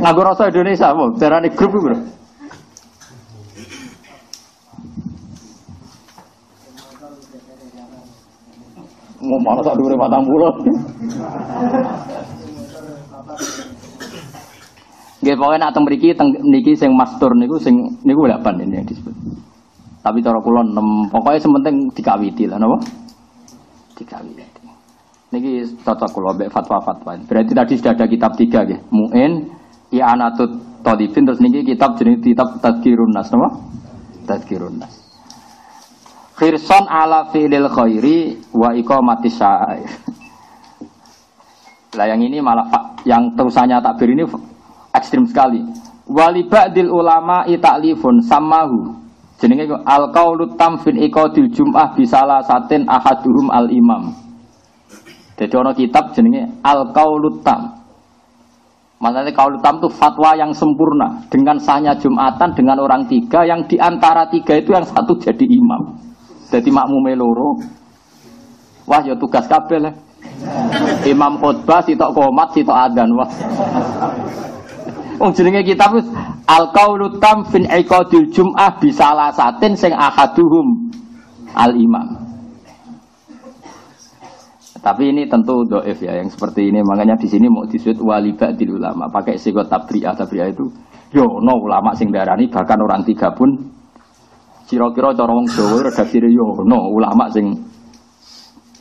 Nganggo rasa Indonesia mau darani grup iku. Mau malah tak dure patang pulau. Nggih pokoke nak teng mriki teng sing mastur niku sing niku 8 ini yang disebut. Tapi cara kula 6, pokoke sementing dikawiti lah napa? Dikawiti. Niki cocok kula fatwa-fatwa. Berarti tadi sudah ada kitab tiga ya. Mu'in, I'anatut Tadifin terus niki kitab jenis kitab Tadkirun Nas napa? Tadkirun Nas. Khirson ala fi'lil khairi wa iqamati syair. Lah yang ini malah yang terusannya takbir ini ekstrim sekali. Wali ba'dil ulama itaklifun samahu. Jenenge al qaulut tam fin iqadil jum'ah bisalah satin ahaduhum al imam. Jadi ono kitab jenenge al qaulut tam. Maksudnya kalau tam itu fatwa yang sempurna dengan sahnya jumatan dengan orang tiga yang di antara tiga itu yang satu jadi imam. Jadi makmum meloro. Wah ya tugas kabel ya. Imam khutbah sitok komat sitok adan wah. Wong jenenge kitab al qaulu tam fin iqadil jum'ah bisalasatin sing ahaduhum al imam. Tapi ini tentu doif ya yang seperti ini. Makanya di sini mau disebut wali di ulama. Pakai sigot tabri'ah. Tabri'ah itu Yo no ulama sing darani bahkan orang tiga pun kira-kira cara wong Jawa redaksine yo no ulama sing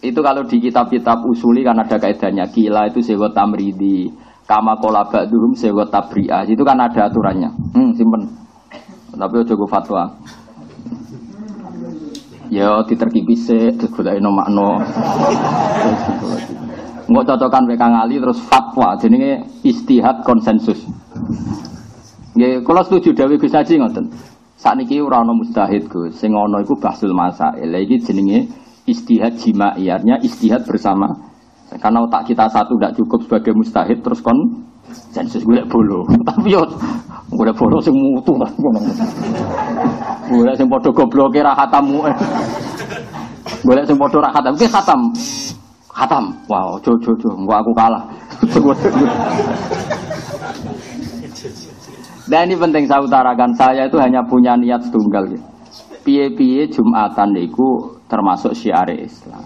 itu kalau di kitab-kitab usuli kan ada kaidahnya kila itu sewa tamridi kama kola ba'duhum sewa tabri'ah itu kan ada aturannya hmm, simpen tapi ojo fatwa ya diterkipi sih digoleki no makno nggak cocokan WK ngali terus fatwa. Jenenge istihad konsensus. Ya kalau setuju Dewi Gus Haji ngoten. Saat ora mustahid Gus. Sing ana iku bahsul masail jenenge istihad jima'i artinya istihad bersama. Karena otak kita satu tidak cukup sebagai mustahid terus kon sensus gue bolo. *laughs* Tapi yo gue bolo sing mutu lah gue sing podo goblok kira khatamu gue sing podo ra khatam. Ki khatam. Khatam. Wow jo jo jo. Gua aku kalah. *laughs* Dan ini penting saya utarakan. Saya itu hanya punya niat tunggal gitu piye-piye Jumatan niku termasuk syiar Islam.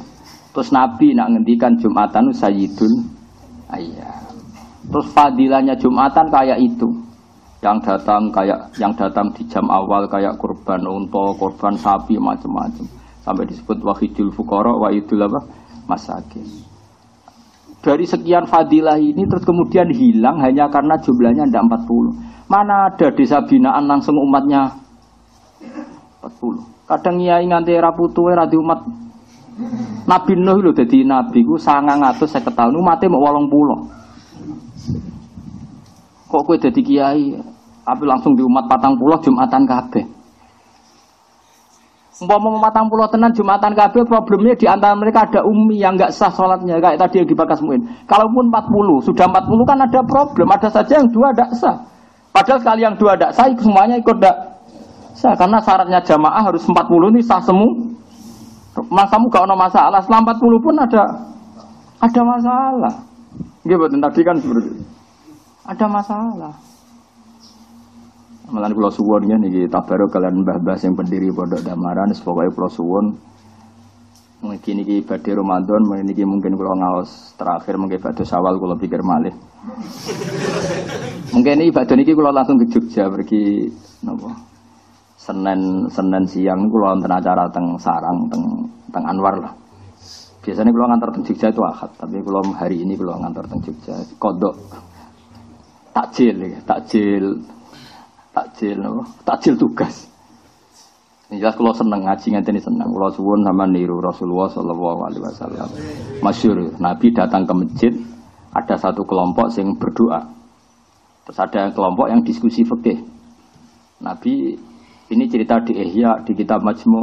Terus Nabi nak ngendikan Jumatan sayyidul ayah. Terus fadilahnya Jumatan kayak itu. Yang datang kayak yang datang di jam awal kayak korban unta, korban sapi macam-macam. Sampai disebut wahidul fukara, wahidul apa? Masakin. Dari sekian fadilah ini terus kemudian hilang hanya karena jumlahnya tidak 40. Mana ada desa binaan langsung umatnya 40. Kadang nyai nganti era putu era di umat Nabi Nuh lho dadi nabi ku 950 tahun umate mau 80. Kok kowe dadi kiai tapi langsung di umat patang pulau Jumatan kabeh. Umpama matang pulau tenan Jumatan kabeh problemnya di antara mereka ada umi yang nggak sah sholatnya kayak tadi yang dibakas muin. Kalaupun 40 sudah 40 kan ada problem, ada saja yang dua tidak sah. Padahal sekali yang dua tidak sah semuanya ikut tidak sah karena syaratnya jamaah harus 40 ini sah semu. Mas kamu gak ada masalah, setelah 40 pun ada ada masalah. Gitu tadi kan seperti ada masalah. Malah pulau suwon ya nih baru kalian mbah-mbah yang pendiri pondok damaran, pokoknya pulau suwon. Mungkin ini badai Ramadan, mungkin ini mungkin kalau ngawas terakhir mungkin badai sawal kalau pikir malih. mungkin ini badai ini kalau langsung ke Jogja pergi nopo Senin Senin siang kalau nonton acara teng Sarang teng teng Anwar lah. Biasanya kalau ngantar teng Jogja itu akad, tapi kalau hari ini kalau ngantar teng Jogja kodok takjil ya, takjil takjil takjil tugas. Ini jelas kalau seneng ngaji nanti ini seneng. Kalau suwun sama niru Rasulullah Shallallahu Alaihi Wasallam. Masyur, Nabi datang ke masjid, ada satu kelompok yang berdoa. Terus ada kelompok yang diskusi fikih. Nabi ini cerita di Ihya di kitab Majmu.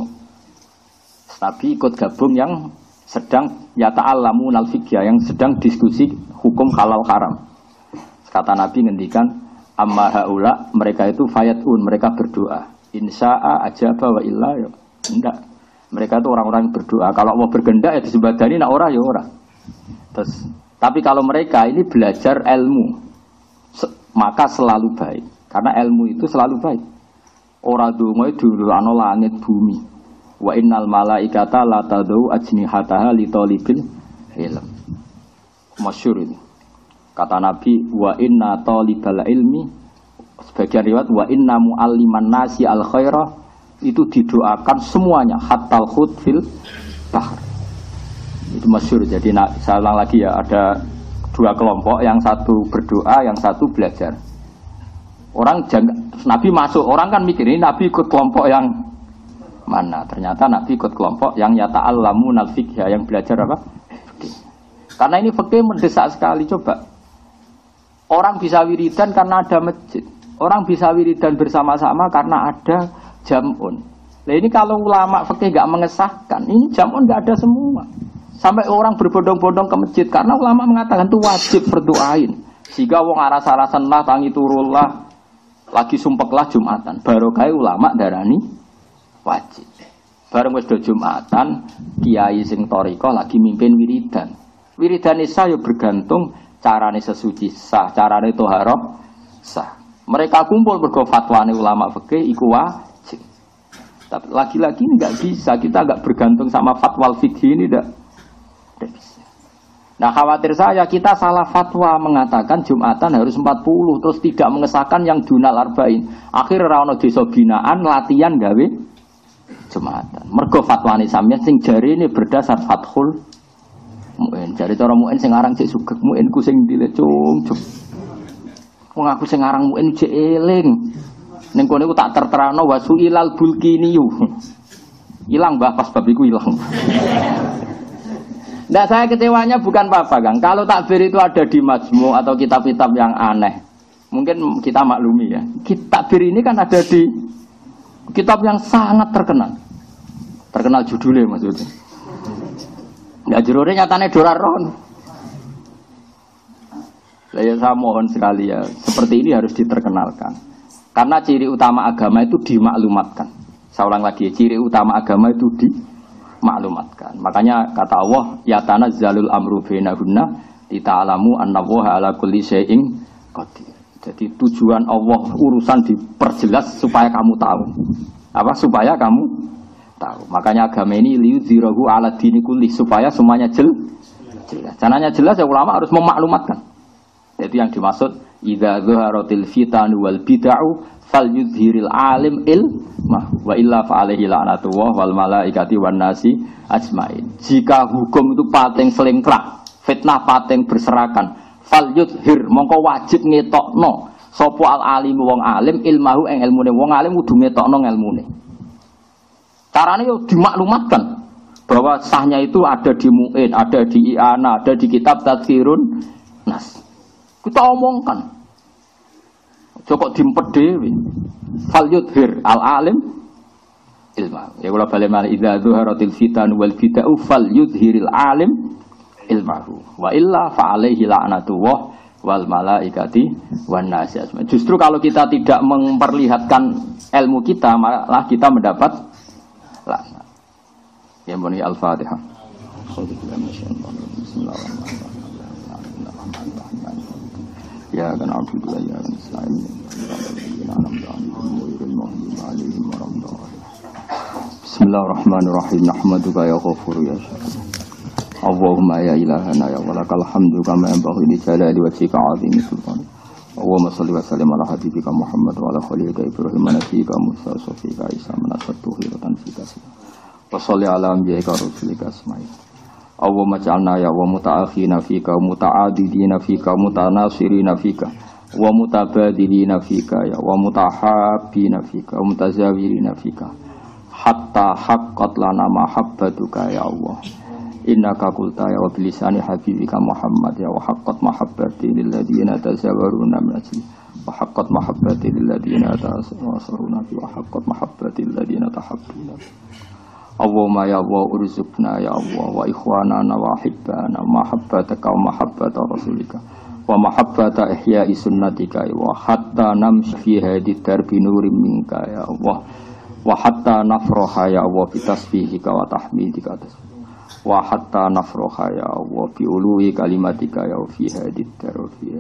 Tapi ikut gabung yang sedang yata alamu nalfikya yang sedang diskusi hukum halal haram. Kata Nabi ngendikan amma haula mereka itu fayatun mereka berdoa. Insya'a ajaba wa illa ya. Enggak. Mereka itu orang-orang berdoa. Kalau mau bergendak ya disebadani nak ora ya ora. Terus tapi kalau mereka ini belajar ilmu maka selalu baik. Karena ilmu itu selalu baik. Ora donga diulurano langit bumi. Wa innal malaikata la tadau ajnihataha li talibil ilm. Masyhur ini. Kata Nabi, wa inna talibal ilmi sebagian riwayat wa inna mualliman nasi al khairah itu didoakan semuanya hatta khut fil bahr. Itu masyhur. Jadi saya ulang lagi ya, ada dua kelompok, yang satu berdoa, yang satu belajar. Orang jangka, Nabi masuk, orang kan mikir ini Nabi ikut kelompok yang mana? Ternyata Nabi ikut kelompok yang nyata alamu nalfikya yang belajar apa? Karena ini fikih mendesak sekali coba. Orang bisa wiridan karena ada masjid. Orang bisa wiridan bersama-sama karena ada jamun. Nah ini kalau ulama fikih nggak mengesahkan, ini jamun nggak ada semua. Sampai orang berbondong-bondong ke masjid karena ulama mengatakan itu wajib berdoain. Jika wong aras-arasan lah tangi turullah lagi sumpeklah Jumatan. Baru kaya ulama darani wajib. Bareng wis do Jumatan, kiai sing toriko lagi mimpin wiridan. Wiridan isa yo bergantung carane sesuci sah, carane toharok sah. Mereka kumpul bergo fatwane ulama fikih iku wajib. Tapi lagi-lagi nggak bisa, kita nggak bergantung sama fatwa fikih ini tidak. Nah khawatir saya kita salah fatwa mengatakan Jumatan harus 40 terus tidak mengesahkan yang dunal arba'in. Akhir rano desa binaan latihan gawe Jumatan. Mergo fatwa ini sampeyan sing jari ini berdasar fathul muin. Jari cara muin sing aran cek sugek muin ku sing dile cung cung. Wong aku sing aran muin cek eling. Ning kono tak terterano wasu ilal bulkiniyu. Hilang bah pas bab iku hilang. *laughs* Nah saya kecewanya bukan apa-apa Kang. Kalau takbir itu ada di majmu atau kitab-kitab yang aneh. Mungkin kita maklumi ya. Takbir ini kan ada di kitab yang sangat terkenal. Terkenal judulnya maksudnya. Nggak jururnya nyatanya doraron. Saya, saya mohon sekali ya, seperti ini harus diterkenalkan. Karena ciri utama agama itu dimaklumatkan. Saya ulang lagi, ciri utama agama itu di maklumatkan. Makanya kata Allah, ya tanah zalul amru bainahunna alamu anna ala kulli syai'in qadir. Jadi tujuan Allah urusan diperjelas supaya kamu tahu. Apa? Supaya kamu tahu. Makanya agama ini zirahu ala dini kulli supaya semuanya jel jelas. Caranya jelas ya ulama harus memaklumatkan. Jadi yang dimaksud idza zuharatil fitan wal bid'u fal yudhiril alim ilmah wa illa fa alaihi la'natullah wal malaikati wan nasi ajmain. Jika hukum itu pating selingkrah, fitnah pating berserakan, fal yudhir mongko wajib ngetokno sapa al alim wong alim ilmahu ing ilmune wong alim kudu ngetokno ilmune. Caranya yo dimaklumatkan bahwa sahnya itu ada di muin, ada di iana, ada di kitab tafsirun nas. Kita omongkan. Joko dimpet dewi. Fal yudhir al alim ilma. Ya kalau balik malah idza zuharatil fitan wal bid'u fal yudhiril alim ilmahu. Wa illa fa alaihi la'natullah wal malaikati wan nasi Justru kalau kita tidak memperlihatkan ilmu kita malah kita mendapat laknat. Ya muni Al-Fatihah. Ya kan ya kan Bismillahirrahmanirrahim. Nahmaduka ya ghafur ya syakur. Allahumma ya ilahana ya walakal hamdu kama yanbaghi li jalali wajhika azimi sultan. Allahumma salli wa sallim ala Muhammad wa ala khalilika Ibrahim wa nabiyika Musa sofika Isa manasatu hiratan fika Wa salli ala ambiyika rasulika asma'il. Allahumma ja'alna ya wa muta'akhina fika muta'adidina fika mutanasirina fika wa mutabadilina fika ya wa mutahabbina fika wa lana mahabbatuka ya wa bilisani habibika Muhammad ya wa haqqat mahabbati lil ladina tazawaruna min ajli. Wa haqqat mahabbati lil ladina tasawwaruna fi wa haqqat mahabbati lil ladina tahabbuna. Allahumma ya Allah urzukna ya Allah wa ikhwanana wa hibbana mahabbataka wa mahabbata rasulika wa mahabbata ihya'i sunnatika wa hatta namshi fi hadi nurim minka ya Allah wa hatta nafroha ya Allah bi tasbihika wa tahmidika wa hatta nafroha ya Allah bi ului kalimatika ya fi hadi dar fi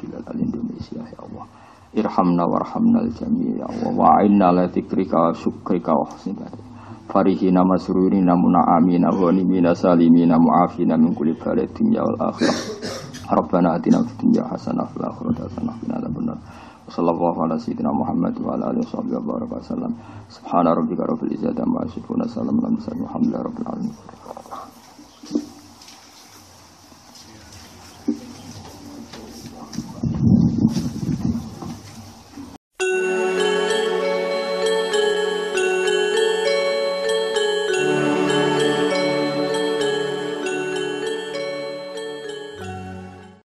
bilad al Indonesia ya Allah irhamna warhamna al jami' ya Allah wa inna la dzikrika wa syukrika wa husni farihina masrurina muna'amina wa nimina salimina mu'afina min kulli baladin ya wal akhirah Rabbana atina fid dunya hasanah fil akhirati hasanah wa qina adzabannar. Sallallahu ala sayyidina Muhammad wa ala alihi. Subhana rabbika rabbil izzati amma. うん。